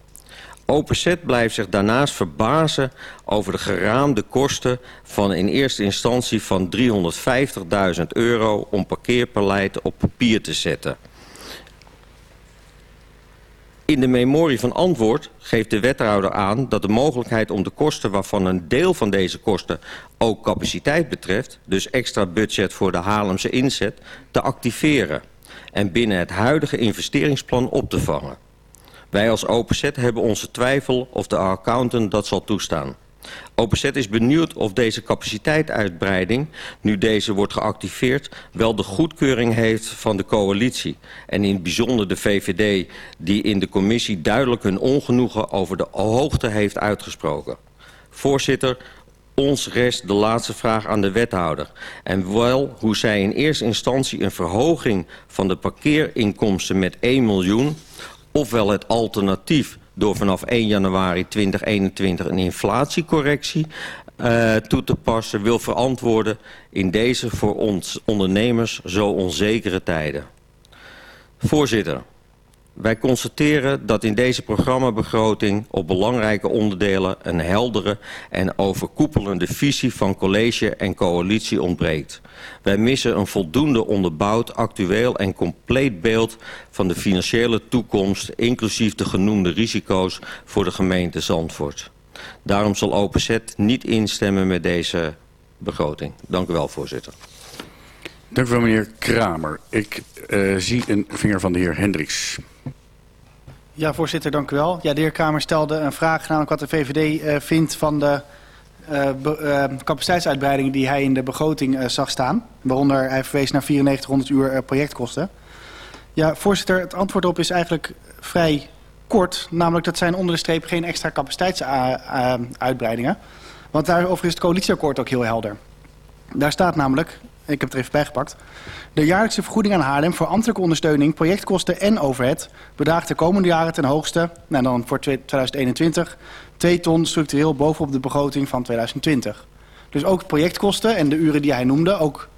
Speaker 4: OPZ blijft zich daarnaast verbazen over de geraamde kosten van in eerste instantie van 350.000 euro om parkeerbeleid op papier te zetten. In de memorie van antwoord geeft de wethouder aan dat de mogelijkheid om de kosten waarvan een deel van deze kosten ook capaciteit betreft, dus extra budget voor de Haarlemse inzet, te activeren en binnen het huidige investeringsplan op te vangen. Wij als OPZ hebben onze twijfel of de accountant dat zal toestaan. OPZ is benieuwd of deze capaciteituitbreiding, nu deze wordt geactiveerd, wel de goedkeuring heeft van de coalitie. En in bijzonder de VVD, die in de commissie duidelijk hun ongenoegen over de hoogte heeft uitgesproken. Voorzitter, ons rest de laatste vraag aan de wethouder. En wel hoe zij in eerste instantie een verhoging van de parkeerinkomsten met 1 miljoen... ofwel het alternatief door vanaf 1 januari 2021 een inflatiecorrectie uh, toe te passen wil verantwoorden in deze voor ons ondernemers zo onzekere tijden. Voorzitter, wij constateren dat in deze programmabegroting op belangrijke onderdelen een heldere en overkoepelende visie van college en coalitie ontbreekt. Wij missen een voldoende onderbouwd, actueel en compleet beeld van de financiële toekomst, inclusief de genoemde risico's voor de gemeente Zandvoort. Daarom zal OPZ niet instemmen met deze begroting. Dank u wel, voorzitter.
Speaker 3: Dank u wel, meneer Kramer. Ik uh, zie een vinger van de heer Hendricks.
Speaker 10: Ja, voorzitter, dank u wel. Ja, de heer Kramer stelde een vraag, namelijk wat de VVD uh, vindt van de uh, uh, capaciteitsuitbreidingen die hij in de begroting zag staan. Waaronder hij verwees naar 9400 uur projectkosten. Ja, voorzitter, het antwoord op is eigenlijk vrij kort. Namelijk dat zijn onder de streep geen extra capaciteitsuitbreidingen. Want daarover is het coalitieakkoord ook heel helder. Daar staat namelijk, ik heb het er even bijgepakt... de jaarlijkse vergoeding aan Haarlem voor ambtelijke ondersteuning... projectkosten en overhead bedraagt de komende jaren ten hoogste... nou dan voor 2021 2 ton structureel bovenop de begroting van 2020. Dus ook projectkosten en de uren die hij noemde... ook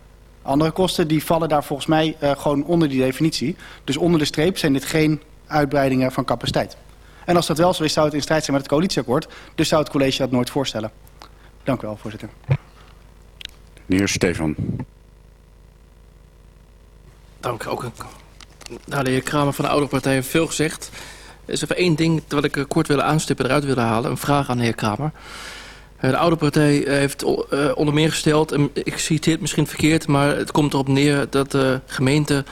Speaker 10: andere kosten, die vallen daar volgens mij uh, gewoon onder die definitie. Dus onder de streep zijn dit geen uitbreidingen van capaciteit. En als dat wel zo is, zou het in strijd zijn met het coalitieakkoord. Dus zou het college dat nooit voorstellen. Dank u wel, voorzitter.
Speaker 3: De heer Stefan.
Speaker 11: Dank. Ook nou, de heer Kramer van de Oude Partij heeft veel gezegd. Er is even één ding wat ik kort willen aanstippen, eruit willen halen. Een vraag aan de heer Kramer. De Oude Partij heeft onder meer gesteld, en ik citeer het misschien verkeerd... maar het komt erop neer dat de gemeente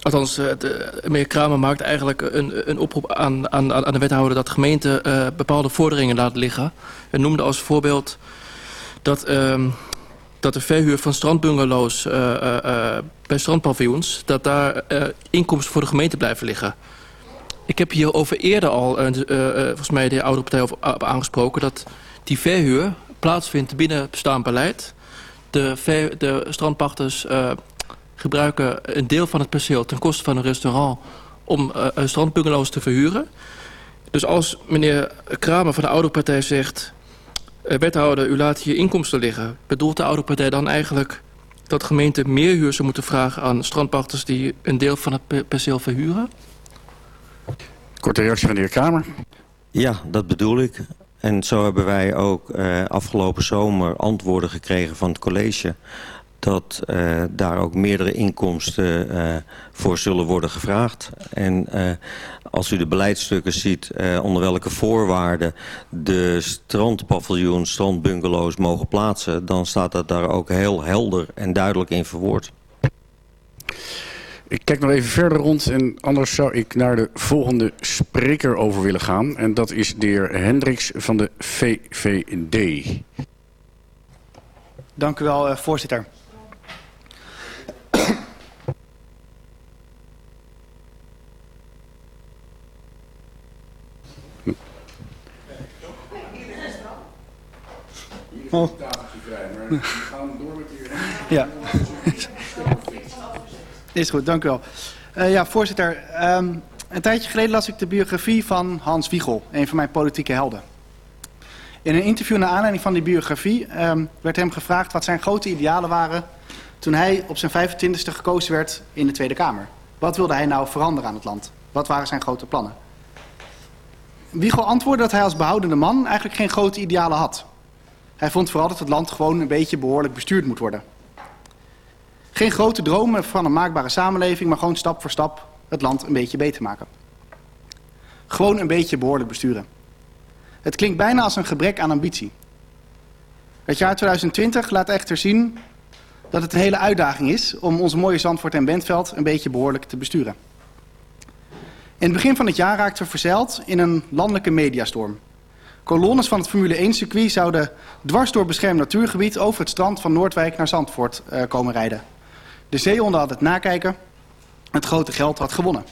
Speaker 11: Althans, de, meneer Kramer maakt eigenlijk een, een oproep aan, aan, aan de wethouder... dat de gemeente bepaalde vorderingen laat liggen. En noemde als voorbeeld dat, uh, dat de verhuur van strandbungalows uh, uh, bij strandpaviljoens... dat daar inkomsten voor de gemeente blijven liggen. Ik heb hier over eerder al, volgens mij de Oude Partij aangesproken... dat die verhuur plaatsvindt binnen bestaand beleid. De, ver, strandpachters gebruiken een deel van het perceel ten koste van een restaurant om uh, strandbungalows te verhuren. Dus als meneer Kramer van de oude partij zegt... Uh, wethouder, u laat hier inkomsten liggen... bedoelt de oude partij dan eigenlijk dat gemeenten meer huur zou moeten vragen... aan strandpachters die een deel van het perceel verhuren?
Speaker 3: Korte reactie van de heer Kramer.
Speaker 4: Ja, dat bedoel ik. En zo hebben wij ook uh, afgelopen zomer antwoorden gekregen van het college dat uh, daar ook meerdere inkomsten uh, voor zullen worden gevraagd. En uh, als u de beleidsstukken ziet onder welke voorwaarden de strandpaviljoens, strandbungalows mogen plaatsen... dan staat dat daar ook heel helder en duidelijk in verwoord.
Speaker 3: Ik kijk nog even verder rond en anders zou ik naar de volgende spreker over willen gaan. En dat is de heer Hendricks van de VVD.
Speaker 10: Dank u wel, voorzitter. Oh. Ja. Is goed, dank u wel. Uh, ja, voorzitter. Um, een tijdje geleden las ik de biografie van Hans Wiegel, een van mijn politieke helden. In een interview naar aanleiding van die biografie um, werd hem gevraagd wat zijn grote idealen waren toen hij op zijn 25e gekozen werd in de Tweede Kamer. Wat wilde hij nou veranderen aan het land? Wat waren zijn grote plannen? Wiegel antwoordde dat hij als behoudende man eigenlijk geen grote idealen had. Hij vond vooral dat het land gewoon een beetje behoorlijk bestuurd moet worden. Geen grote dromen van een maakbare samenleving, maar gewoon stap voor stap het land een beetje beter maken. Gewoon een beetje behoorlijk besturen. Het klinkt bijna als een gebrek aan ambitie. Het jaar 2020 laat echter zien dat het een hele uitdaging is om onze mooie Zandvoort en Bentveld een beetje behoorlijk te besturen. In het begin van het jaar raakten we verzeild in een landelijke mediastorm. Kolonnes van het Formule 1 circuit zouden dwars door beschermd natuurgebied over het strand van Noordwijk naar Zandvoort uh, komen rijden. De zeehonden hadden het nakijken. Het grote geld had gewonnen.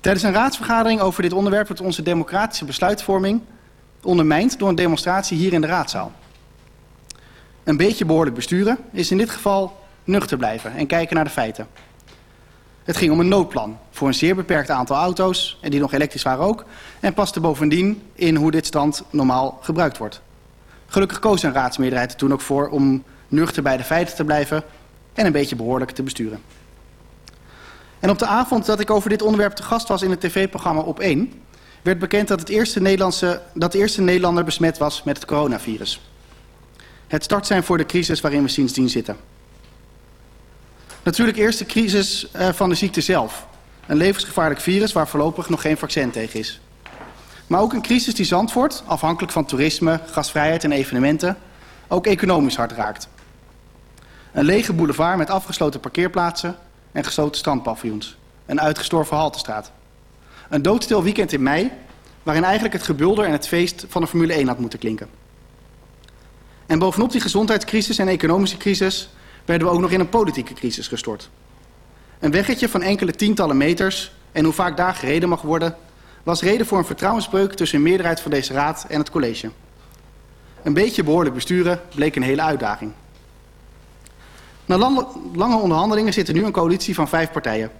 Speaker 10: Tijdens een raadsvergadering over dit onderwerp werd onze democratische besluitvorming ondermijnd door een demonstratie hier in de raadzaal. Een beetje behoorlijk besturen is in dit geval nuchter blijven en kijken naar de feiten. Het ging om een noodplan voor een zeer beperkt aantal auto's, en die nog elektrisch waren ook, en paste bovendien in hoe dit stand normaal gebruikt wordt. Gelukkig koos een raadsmeerderheid er toen ook voor om nuchter bij de feiten te blijven en een beetje behoorlijk te besturen. En op de avond dat ik over dit onderwerp te gast was in het tv-programma Op 1... werd bekend dat, het eerste Nederlandse, dat de eerste Nederlander besmet was met het coronavirus. Het start zijn voor de crisis waarin we sindsdien zitten. Natuurlijk eerst de crisis uh, van de ziekte zelf. Een levensgevaarlijk virus waar voorlopig nog geen vaccin tegen is. Maar ook een crisis die Zandvoort, afhankelijk van toerisme, gasvrijheid en evenementen, ook economisch hard raakt. Een lege boulevard met afgesloten parkeerplaatsen en gesloten strandpaviljoens. Een uitgestorven haltestraat. Een doodstil weekend in mei, waarin eigenlijk het gebulder en het feest van de Formule 1 had moeten klinken. En bovenop die gezondheidscrisis en economische crisis werden we ook nog in een politieke crisis gestort. Een weggetje van enkele tientallen meters en hoe vaak daar gereden mag worden, was reden voor een vertrouwensbreuk tussen een meerderheid van deze raad en het college. Een beetje behoorlijk besturen bleek een hele uitdaging. Na lange onderhandelingen zit er nu een coalitie van vijf partijen.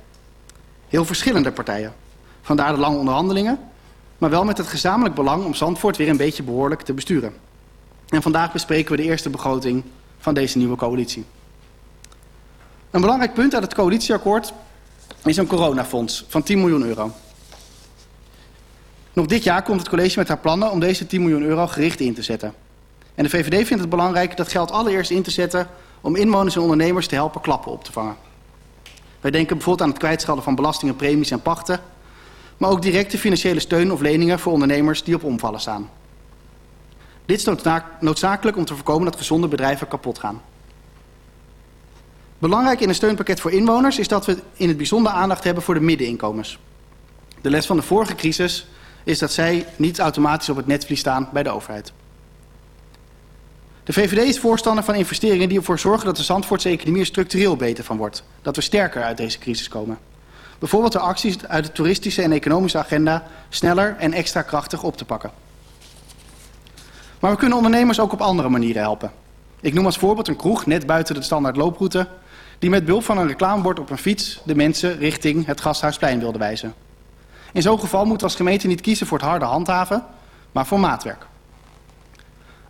Speaker 10: Heel verschillende partijen. Vandaar de lange onderhandelingen, maar wel met het gezamenlijk belang om Zandvoort weer een beetje behoorlijk te besturen. En vandaag bespreken we de eerste begroting van deze nieuwe coalitie. Een belangrijk punt uit het coalitieakkoord is een coronafonds van 10 miljoen euro. Nog dit jaar komt het college met haar plannen om deze 10 miljoen euro gericht in te zetten. En de VVD vindt het belangrijk dat geld allereerst in te zetten om inwoners en ondernemers te helpen klappen op te vangen. Wij denken bijvoorbeeld aan het kwijtschelden van belastingen, premies en pachten, maar ook directe financiële steun of leningen voor ondernemers die op omvallen staan. Dit is noodzakelijk om te voorkomen dat gezonde bedrijven kapot gaan. Belangrijk in een steunpakket voor inwoners is dat we in het bijzonder aandacht hebben voor de middeninkomens. De les van de vorige crisis is dat zij niet automatisch op het netvlies staan bij de overheid. De VVD is voorstander van investeringen die ervoor zorgen dat de Zandvoortse economie er structureel beter van wordt. Dat we sterker uit deze crisis komen. Bijvoorbeeld de acties uit de toeristische en economische agenda sneller en extra krachtig op te pakken. Maar we kunnen ondernemers ook op andere manieren helpen. Ik noem als voorbeeld een kroeg net buiten de standaard looproute... die met behulp van een reclamebord op een fiets de mensen richting het Gasthuisplein wilde wijzen. In zo'n geval moet als gemeente niet kiezen voor het harde handhaven, maar voor maatwerk.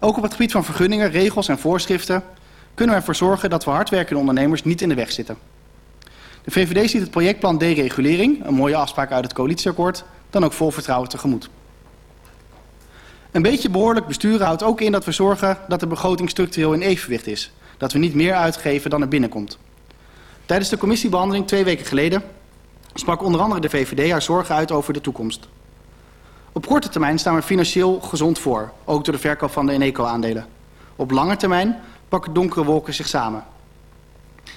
Speaker 10: Ook op het gebied van vergunningen, regels en voorschriften kunnen we ervoor zorgen dat we hardwerkende ondernemers niet in de weg zitten. De VVD ziet het projectplan deregulering, een mooie afspraak uit het coalitieakkoord, dan ook vol vertrouwen tegemoet. Een beetje behoorlijk besturen houdt ook in dat we zorgen dat de begroting structureel in evenwicht is. Dat we niet meer uitgeven dan er binnenkomt. Tijdens de commissiebehandeling twee weken geleden sprak onder andere de VVD haar zorgen uit over de toekomst. Op korte termijn staan we financieel gezond voor, ook door de verkoop van de Eneco-aandelen. Op lange termijn pakken donkere wolken zich samen.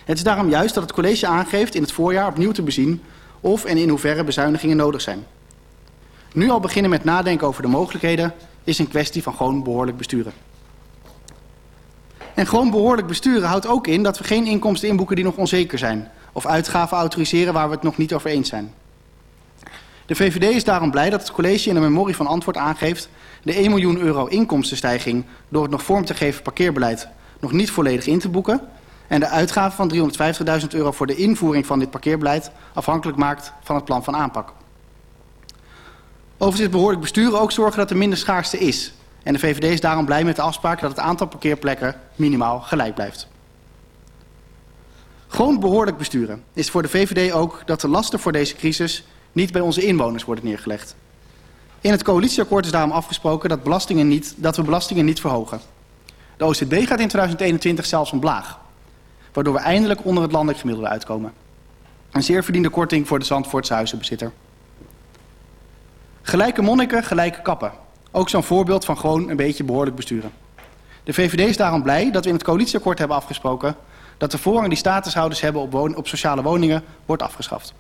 Speaker 10: Het is daarom juist dat het college aangeeft in het voorjaar opnieuw te bezien of en in hoeverre bezuinigingen nodig zijn. Nu al beginnen met nadenken over de mogelijkheden is een kwestie van gewoon behoorlijk besturen. En gewoon behoorlijk besturen houdt ook in dat we geen inkomsten inboeken die nog onzeker zijn. Of uitgaven autoriseren waar we het nog niet over eens zijn. De VVD is daarom blij dat het college in een memorie van antwoord aangeeft de 1 miljoen euro inkomstenstijging door het nog vorm te geven parkeerbeleid nog niet volledig in te boeken en de uitgave van 350.000 euro voor de invoering van dit parkeerbeleid afhankelijk maakt van het plan van aanpak. Overigens behoorlijk besturen ook zorgen dat er minder schaarste is. En de VVD is daarom blij met de afspraak dat het aantal parkeerplekken minimaal gelijk blijft. Gewoon behoorlijk besturen is voor de VVD ook dat de lasten voor deze crisis niet bij onze inwoners worden neergelegd. In het coalitieakkoord is daarom afgesproken dat, belastingen niet, dat we belastingen niet verhogen. De OCB gaat in 2021 zelfs omlaag, waardoor we eindelijk onder het landelijk gemiddelde uitkomen. Een zeer verdiende korting voor de Zandvoortse huizenbezitter. Gelijke monniken, gelijke kappen. Ook zo'n voorbeeld van gewoon een beetje behoorlijk besturen. De VVD is daarom blij dat we in het coalitieakkoord hebben afgesproken... dat de voorrang die statushouders hebben op, op sociale woningen wordt afgeschaft.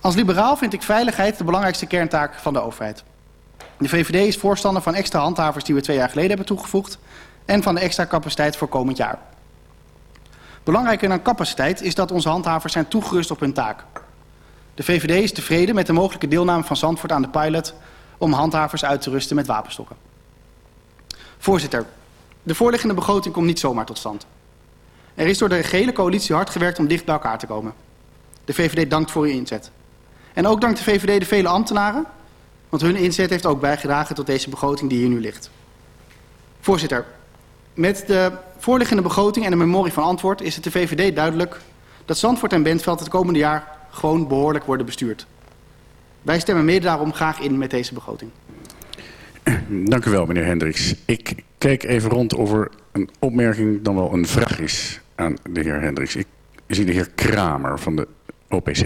Speaker 10: Als liberaal vind ik veiligheid de belangrijkste kerntaak van de overheid. De VVD is voorstander van extra handhavers die we twee jaar geleden hebben toegevoegd... en van de extra capaciteit voor komend jaar. Belangrijker dan capaciteit is dat onze handhavers zijn toegerust op hun taak... De VVD is tevreden met de mogelijke deelname van Zandvoort aan de pilot om handhavers uit te rusten met wapenstokken. Voorzitter, de voorliggende begroting komt niet zomaar tot stand. Er is door de gehele coalitie hard gewerkt om dicht bij elkaar te komen. De VVD dankt voor uw inzet. En ook dankt de VVD de vele ambtenaren, want hun inzet heeft ook bijgedragen tot deze begroting die hier nu ligt. Voorzitter, met de voorliggende begroting en de memorie van antwoord is het de VVD duidelijk dat Zandvoort en Bentveld het komende jaar gewoon behoorlijk worden bestuurd. Wij stemmen mede daarom graag in met deze begroting.
Speaker 3: Dank u wel, meneer Hendricks. Ik kijk even rond of er een opmerking dan wel een vraag is aan de heer Hendricks. Ik zie de heer Kramer van de OPZ.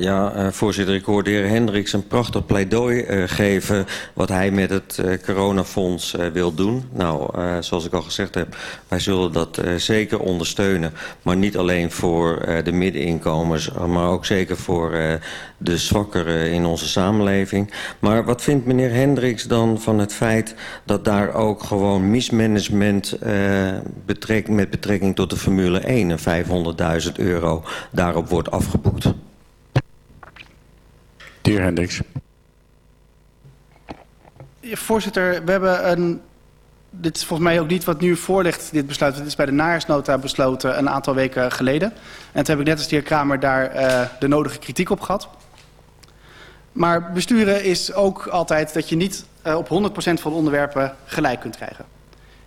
Speaker 4: Ja, uh, voorzitter, ik hoor de heer Hendricks een prachtig pleidooi uh, geven... wat hij met het uh, coronafonds wil doen. Nou, zoals ik al gezegd heb, wij zullen dat zeker ondersteunen. Maar niet alleen voor de middeninkomens... maar ook zeker voor de zwakkeren in onze samenleving. Maar wat vindt meneer Hendricks dan van het feit... dat daar ook gewoon mismanagement met betrekking tot de Formule 1... en 500.000 euro daarop wordt afgeboekt?
Speaker 3: De heer Hendricks.
Speaker 10: Voorzitter, we hebben een... Dit is volgens mij ook niet wat nu voor ligt, dit besluit. Dit is bij de najaarsnota besloten een aantal weken geleden. En toen heb ik net als de heer Kramer daar uh, de nodige kritiek op gehad. Maar besturen is ook altijd dat je niet uh, op 100% van de onderwerpen gelijk kunt krijgen.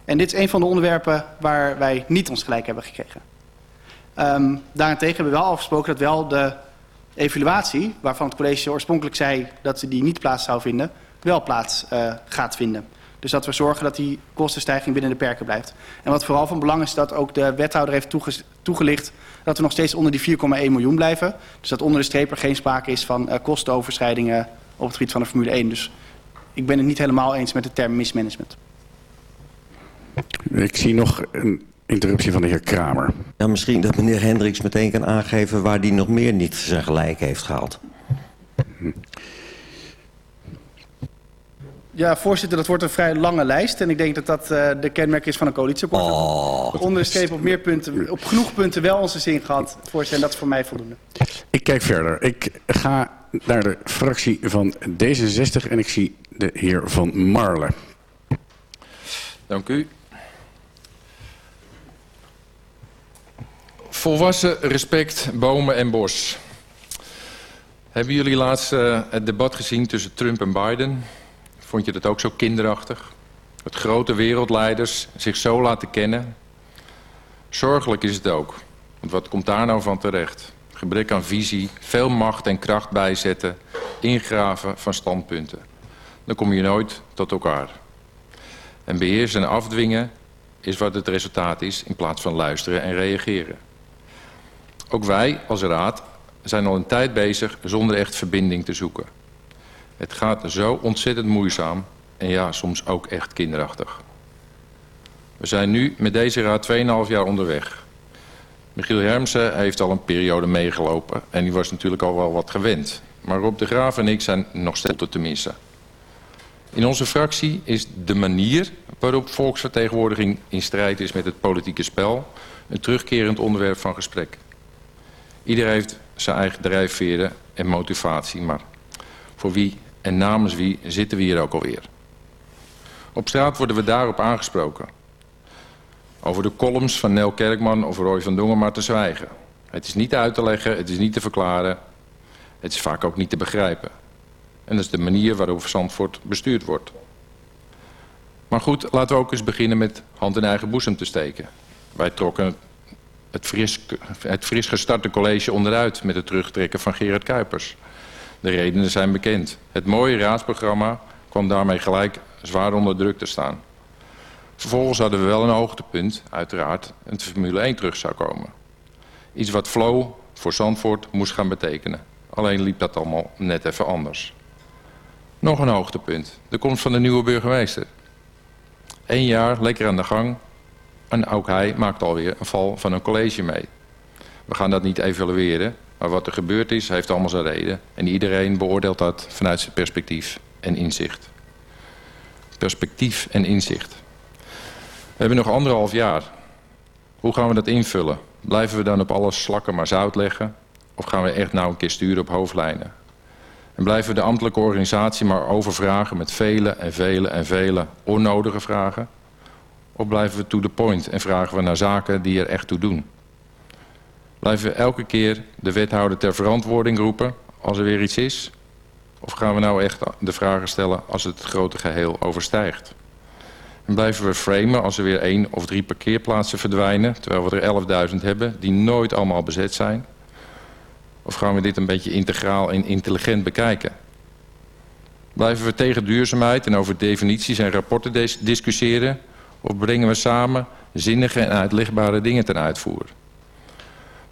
Speaker 10: En dit is een van de onderwerpen waar wij niet ons gelijk hebben gekregen. Um, daarentegen hebben we wel afgesproken dat wel de evaluatie, waarvan het college oorspronkelijk zei dat ze die niet plaats zou vinden, wel plaats uh, gaat vinden. Dus dat we zorgen dat die kostenstijging binnen de perken blijft. En wat vooral van belang is dat ook de wethouder heeft toege toegelicht dat we nog steeds onder die 4,1 miljoen blijven. Dus dat onder de streep er geen sprake is van uh, kostenoverschrijdingen op het gebied van de Formule 1. Dus ik ben het niet helemaal eens met de term mismanagement.
Speaker 3: Ik zie nog een interruptie van de heer Kramer.
Speaker 4: Ja, misschien dat meneer Hendricks meteen kan aangeven waar die nog meer niet zijn gelijk heeft gehaald.
Speaker 10: Ja, voorzitter, dat wordt een vrij lange lijst. En ik denk dat dat uh, de kenmerk is van een coalitieakkoord. Oh. Onder de streep op, meer punten, op genoeg punten wel onze zin gehad. Voorzitter, en dat is voor mij voldoende.
Speaker 3: Ik kijk verder. Ik ga naar de fractie van D66 en ik zie de heer Van Marle.
Speaker 12: Dank u. Volwassen respect, bomen en bos. Hebben jullie laatst uh, het debat gezien tussen Trump en Biden? Vond je dat ook zo kinderachtig? Dat grote wereldleiders zich zo laten kennen? Zorgelijk is het ook. Want wat komt daar nou van terecht? Gebrek aan visie, veel macht en kracht bijzetten, ingraven van standpunten. Dan kom je nooit tot elkaar. En beheersen en afdwingen is wat het resultaat is in plaats van luisteren en reageren. Ook wij als raad zijn al een tijd bezig zonder echt verbinding te zoeken. Het gaat zo ontzettend moeizaam en ja, soms ook echt kinderachtig. We zijn nu met deze raad 2,5 jaar onderweg. Michiel Hermsen heeft al een periode meegelopen en die was natuurlijk al wel wat gewend. Maar Rob de Graaf en ik zijn nog steeds te missen. In onze fractie is de manier waarop volksvertegenwoordiging in strijd is met het politieke spel... een terugkerend onderwerp van gesprek. Iedereen heeft zijn eigen drijfveren en motivatie, maar voor wie en namens wie zitten we hier ook alweer? Op straat worden we daarop aangesproken. Over de columns van Nel Kerkman of Roy van Dongen maar te zwijgen. Het is niet uit te leggen, het is niet te verklaren. Het is vaak ook niet te begrijpen. En dat is de manier waarop Zandvoort bestuurd wordt. Maar goed, laten we ook eens beginnen met hand in eigen boezem te steken. Wij trokken het fris, het fris gestarte college onderuit met het terugtrekken van Gerard Kuipers. De redenen zijn bekend. Het mooie raadsprogramma kwam daarmee gelijk zwaar onder druk te staan. Vervolgens hadden we wel een hoogtepunt, uiteraard, en de Formule 1 terug zou komen. Iets wat Flow voor Zandvoort moest gaan betekenen. Alleen liep dat allemaal net even anders. Nog een hoogtepunt, de komst van de nieuwe burgemeester. Eén jaar, lekker aan de gang, en ook hij maakt alweer een val van een college mee. We gaan dat niet evalueren, maar wat er gebeurd is, heeft allemaal zijn reden. En iedereen beoordeelt dat vanuit zijn perspectief en inzicht. Perspectief en inzicht. We hebben nog anderhalf jaar. Hoe gaan we dat invullen? Blijven we dan op alles slakken maar zout leggen? Of gaan we echt nou een keer sturen op hoofdlijnen? En blijven we de ambtelijke organisatie maar overvragen met vele en vele en vele onnodige vragen? Of blijven we to the point en vragen we naar zaken die er echt toe doen? Blijven we elke keer de wethouder ter verantwoording roepen als er weer iets is? Of gaan we nou echt de vragen stellen als het grote geheel overstijgt? En blijven we framen als er weer één of drie parkeerplaatsen verdwijnen... terwijl we er 11.000 hebben die nooit allemaal bezet zijn? Of gaan we dit een beetje integraal en intelligent bekijken? Blijven we tegen duurzaamheid en over definities en rapporten discussiëren? Of brengen we samen zinnige en uitlegbare dingen ten uitvoer?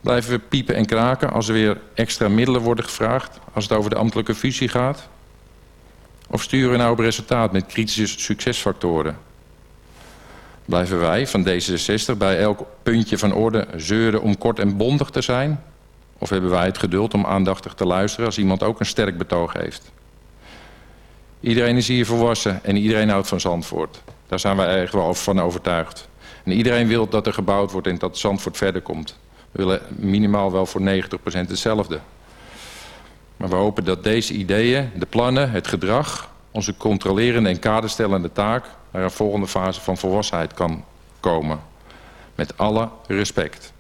Speaker 12: Blijven we piepen en kraken als er weer extra middelen worden gevraagd... als het over de ambtelijke fusie gaat? Of sturen we nou op resultaat met kritische succesfactoren? Blijven wij van D66 bij elk puntje van orde zeuren om kort en bondig te zijn? Of hebben wij het geduld om aandachtig te luisteren als iemand ook een sterk betoog heeft? Iedereen is hier volwassen en iedereen houdt van Zandvoort. Daar zijn wij echt wel van overtuigd. En iedereen wil dat er gebouwd wordt en dat Zandvoort verder komt. We willen minimaal wel voor 90% hetzelfde. Maar we hopen dat deze ideeën, de plannen, het gedrag... onze controlerende en kaderstellende taak... naar een volgende fase van volwassenheid kan komen. Met alle respect.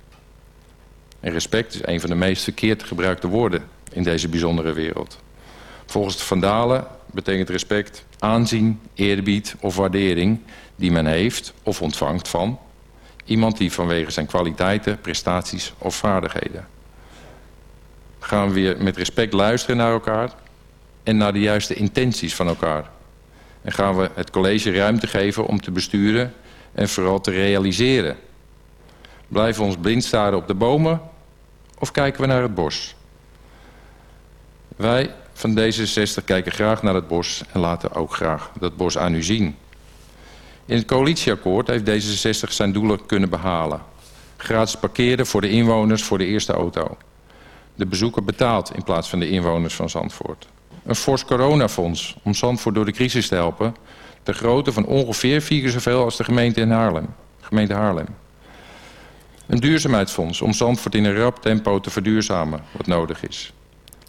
Speaker 12: En respect is een van de meest verkeerd gebruikte woorden in deze bijzondere wereld. Volgens de Vandalen betekent respect aanzien, eerbied of waardering die men heeft of ontvangt van iemand die vanwege zijn kwaliteiten, prestaties of vaardigheden. Gaan we weer met respect luisteren naar elkaar en naar de juiste intenties van elkaar. En gaan we het college ruimte geven om te besturen en vooral te realiseren. Blijven we ons blind staren op de bomen of kijken we naar het bos? Wij van D66 kijken graag naar het bos en laten ook graag dat bos aan u zien. In het coalitieakkoord heeft D66 zijn doelen kunnen behalen. Gratis parkeren voor de inwoners voor de eerste auto. De bezoeker betaalt in plaats van de inwoners van Zandvoort. Een fors coronafonds om Zandvoort door de crisis te helpen... ter grootte van ongeveer vier keer zoveel als de gemeente, in Haarlem, gemeente Haarlem. Een duurzaamheidsfonds om Zandvoort in een rap tempo te verduurzamen wat nodig is.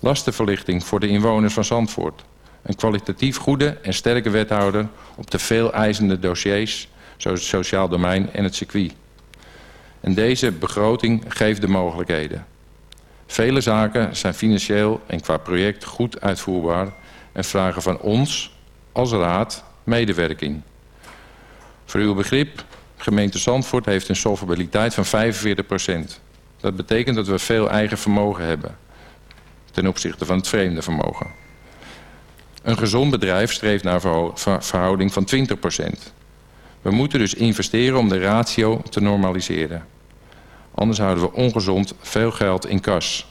Speaker 12: Lastenverlichting voor de inwoners van Zandvoort. Een kwalitatief goede en sterke wethouder op de veel eisende dossiers, zoals het sociaal domein en het circuit. En deze begroting geeft de mogelijkheden. Vele zaken zijn financieel en qua project goed uitvoerbaar en vragen van ons als raad medewerking. Voor uw begrip, gemeente Zandvoort heeft een solvabiliteit van 45%. Dat betekent dat we veel eigen vermogen hebben ten opzichte van het vreemde vermogen. Een gezond bedrijf streeft naar verhouding van 20%. We moeten dus investeren om de ratio te normaliseren. Anders houden we ongezond veel geld in kas.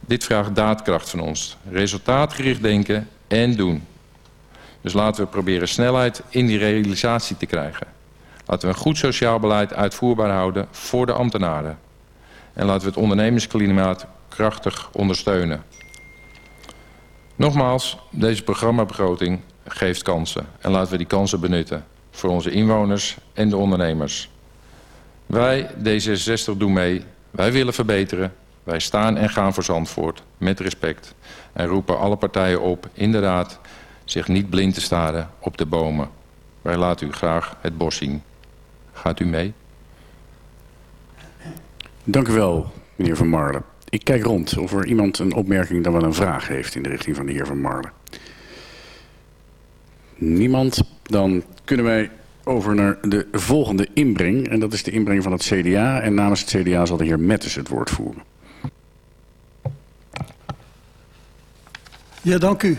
Speaker 12: Dit vraagt daadkracht van ons. Resultaatgericht denken en doen. Dus laten we proberen snelheid in die realisatie te krijgen. Laten we een goed sociaal beleid uitvoerbaar houden voor de ambtenaren. En laten we het ondernemersklimaat krachtig ondersteunen. Nogmaals, deze programmabegroting geeft kansen. En laten we die kansen benutten. Voor onze inwoners en de ondernemers. Wij, D66, doen mee. Wij willen verbeteren. Wij staan en gaan voor Zandvoort. Met respect. En roepen alle partijen op, inderdaad, zich niet blind te staren op de bomen. Wij laten u graag het bos zien. Gaat u mee?
Speaker 3: Dank u wel, meneer Van Marlen. Ik kijk rond of er iemand een opmerking dan wel een vraag heeft in de richting van de heer Van Marlen. Niemand. Dan kunnen wij over naar de volgende inbreng. En dat is de inbreng van het CDA. En namens het CDA zal de heer Mettes het woord voeren.
Speaker 7: Ja, dank u.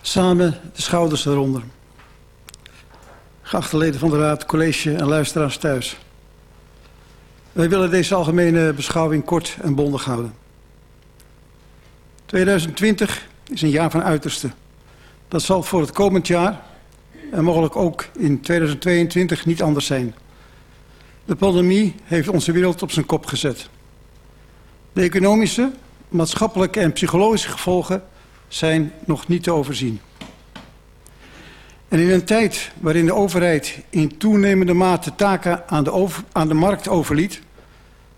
Speaker 7: Samen de schouders eronder. Geachte leden van de Raad, college en luisteraars thuis. Wij willen deze algemene beschouwing kort en bondig houden. 2020 is een jaar van uiterste. Dat zal voor het komend jaar en mogelijk ook in 2022 niet anders zijn. De pandemie heeft onze wereld op zijn kop gezet. De economische, maatschappelijke en psychologische gevolgen zijn nog niet te overzien. En in een tijd waarin de overheid in toenemende mate taken aan de, aan de markt overliet,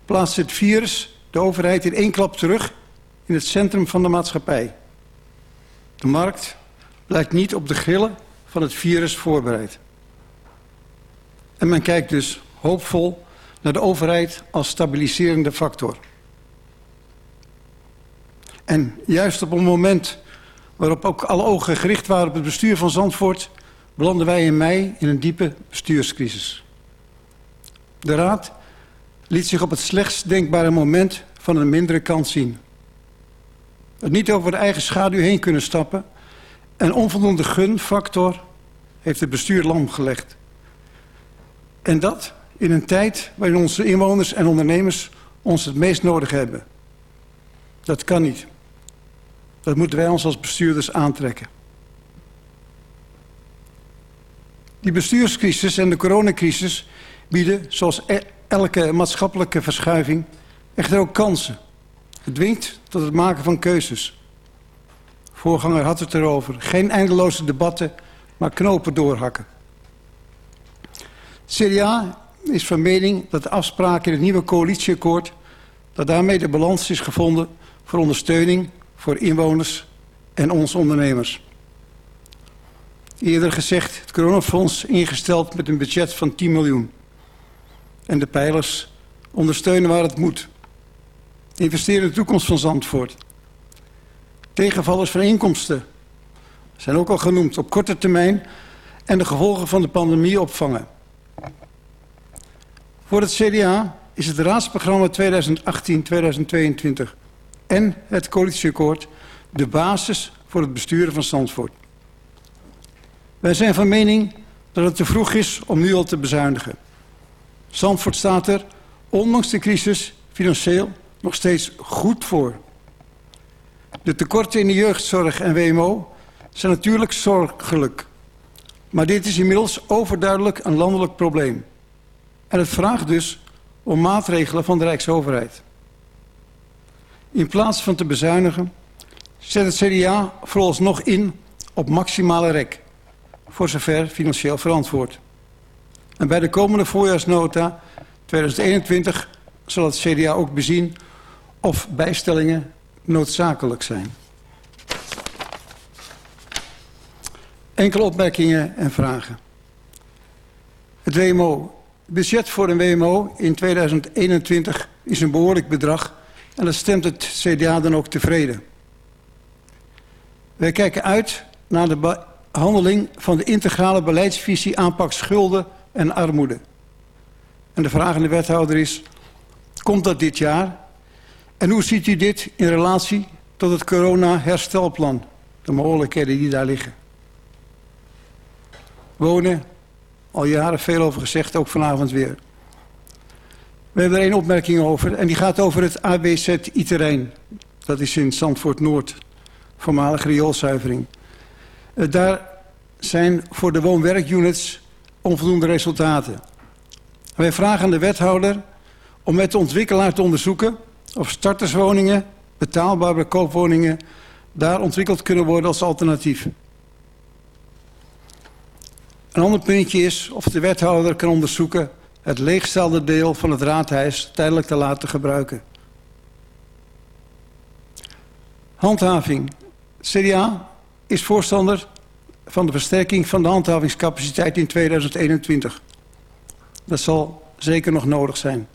Speaker 7: plaatst het virus de overheid in één klap terug in het centrum van de maatschappij. De markt blijkt niet op de grillen van het virus voorbereid. En men kijkt dus hoopvol naar de overheid als stabiliserende factor. En juist op een moment waarop ook alle ogen gericht waren op het bestuur van Zandvoort, belanden wij in mei in een diepe bestuurscrisis. De Raad liet zich op het slechtst denkbare moment van een mindere kant zien. Het niet over de eigen schaduw heen kunnen stappen, een onvoldoende gunfactor heeft het bestuur lam gelegd. En dat in een tijd waarin onze inwoners en ondernemers ons het meest nodig hebben. Dat kan niet. Dat moeten wij ons als bestuurders aantrekken. Die bestuurscrisis en de coronacrisis bieden, zoals e- elke maatschappelijke verschuiving, echter ook kansen. Het dwingt tot het maken van keuzes. Voorganger had het erover. Geen eindeloze debatten, maar knopen doorhakken. CDA is van mening dat de afspraken in het nieuwe coalitieakkoord... dat daarmee de balans is gevonden voor ondersteuning voor inwoners en ons ondernemers. Eerder gezegd, het coronafonds ingesteld met een budget van 10 miljoen. En de pijlers ondersteunen waar het moet. Investeren in de toekomst van Zandvoort. Tegenvallers van inkomsten zijn ook al genoemd op korte termijn en de gevolgen van de pandemie opvangen. Voor het CDA is het raadsprogramma 2018-2022 en het coalitieakkoord de basis voor het besturen van Zandvoort. Wij zijn van mening dat het te vroeg is om nu al te bezuinigen. Zandvoort staat er, ondanks de crisis, financieel nog steeds goed voor. De tekorten in de jeugdzorg en WMO zijn natuurlijk zorgelijk. Maar dit is inmiddels overduidelijk een landelijk probleem. En het vraagt dus om maatregelen van de Rijksoverheid. In plaats van te bezuinigen zet het CDA vooralsnog in op maximale rek. Voor zover financieel verantwoord. En bij de komende voorjaarsnota 2021 zal het CDA ook bezien of bijstellingen noodzakelijk zijn. Enkele opmerkingen en vragen. Het WMO. Het budget voor een WMO in 2021 is een behoorlijk bedrag en dat stemt het CDA dan ook tevreden. Wij kijken uit naar de behandeling van de integrale beleidsvisie aanpak schulden en armoede. En de vraag aan de wethouder is, komt dat dit jaar? En hoe ziet u dit in relatie tot het corona-herstelplan? De mogelijkheden die daar liggen. Wonen, al jaren veel over gezegd, ook vanavond weer. We hebben er één opmerking over en die gaat over het ABZ-I-terrein. Dat is in Zandvoort Noord, voormalige rioolzuivering. Eh, daar zijn voor de woon-werkunits onvoldoende resultaten. Wij vragen aan de wethouder om met de ontwikkelaar te onderzoeken of starterswoningen, betaalbare koopwoningen, daar ontwikkeld kunnen worden als alternatief. Een ander puntje is of de wethouder kan onderzoeken het leegstelde deel van het raadhuis tijdelijk te laten gebruiken. Handhaving. CDA is voorstander van de versterking van de handhavingscapaciteit in 2021. Dat zal zeker nog nodig zijn.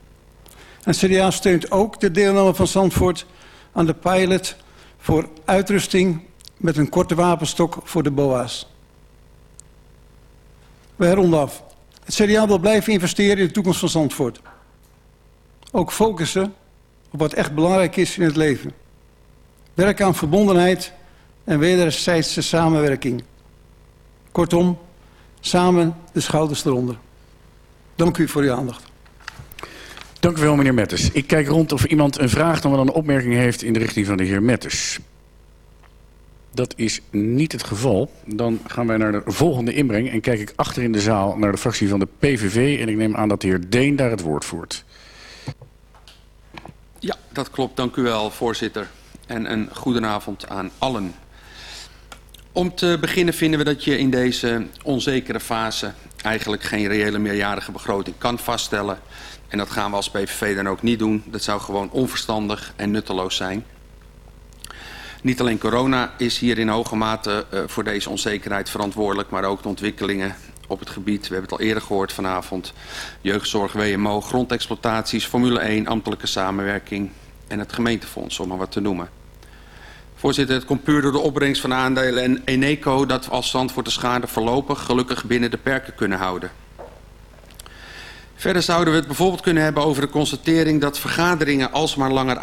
Speaker 7: En CDA steunt ook de deelname van Zandvoort aan de pilot voor uitrusting met een korte wapenstok voor de BOA's. Wij ronden af. Het CDA wil blijven investeren in de toekomst van Zandvoort. Ook focussen op wat echt belangrijk is in het leven. Werken aan verbondenheid en wederzijdse samenwerking. Kortom, samen de schouders eronder. Dank u voor uw aandacht.
Speaker 3: Dank u wel, meneer Metters. Ik kijk rond of iemand een vraag dan wel een opmerking heeft in de richting van de heer Metters. Dat is niet het geval. Dan gaan wij naar de volgende inbreng en kijk ik achter in de zaal naar de fractie van de PVV. En ik neem aan dat de heer Deen daar het woord voert.
Speaker 13: Ja, dat klopt. Dank u wel, voorzitter. En een goedenavond aan allen. Om te beginnen vinden we dat je in deze onzekere fase eigenlijk geen reële meerjarige begroting kan vaststellen. En dat gaan we als PVV dan ook niet doen. Dat zou gewoon onverstandig en nutteloos zijn. Niet alleen corona is hier in hoge mate uh, voor deze onzekerheid verantwoordelijk, maar ook de ontwikkelingen
Speaker 9: op het gebied, we hebben het al eerder gehoord vanavond, jeugdzorg, WMO, grondexploitaties, Formule 1, ambtelijke samenwerking en het gemeentefonds, om maar wat te noemen. Voorzitter, het komt puur door de opbrengst van aandelen en Eneco dat we als Zandvoort de schade voorlopig gelukkig binnen de perken kunnen houden. Verder zouden we het bijvoorbeeld kunnen hebben over de constatering dat vergaderingen alsmaar langer uit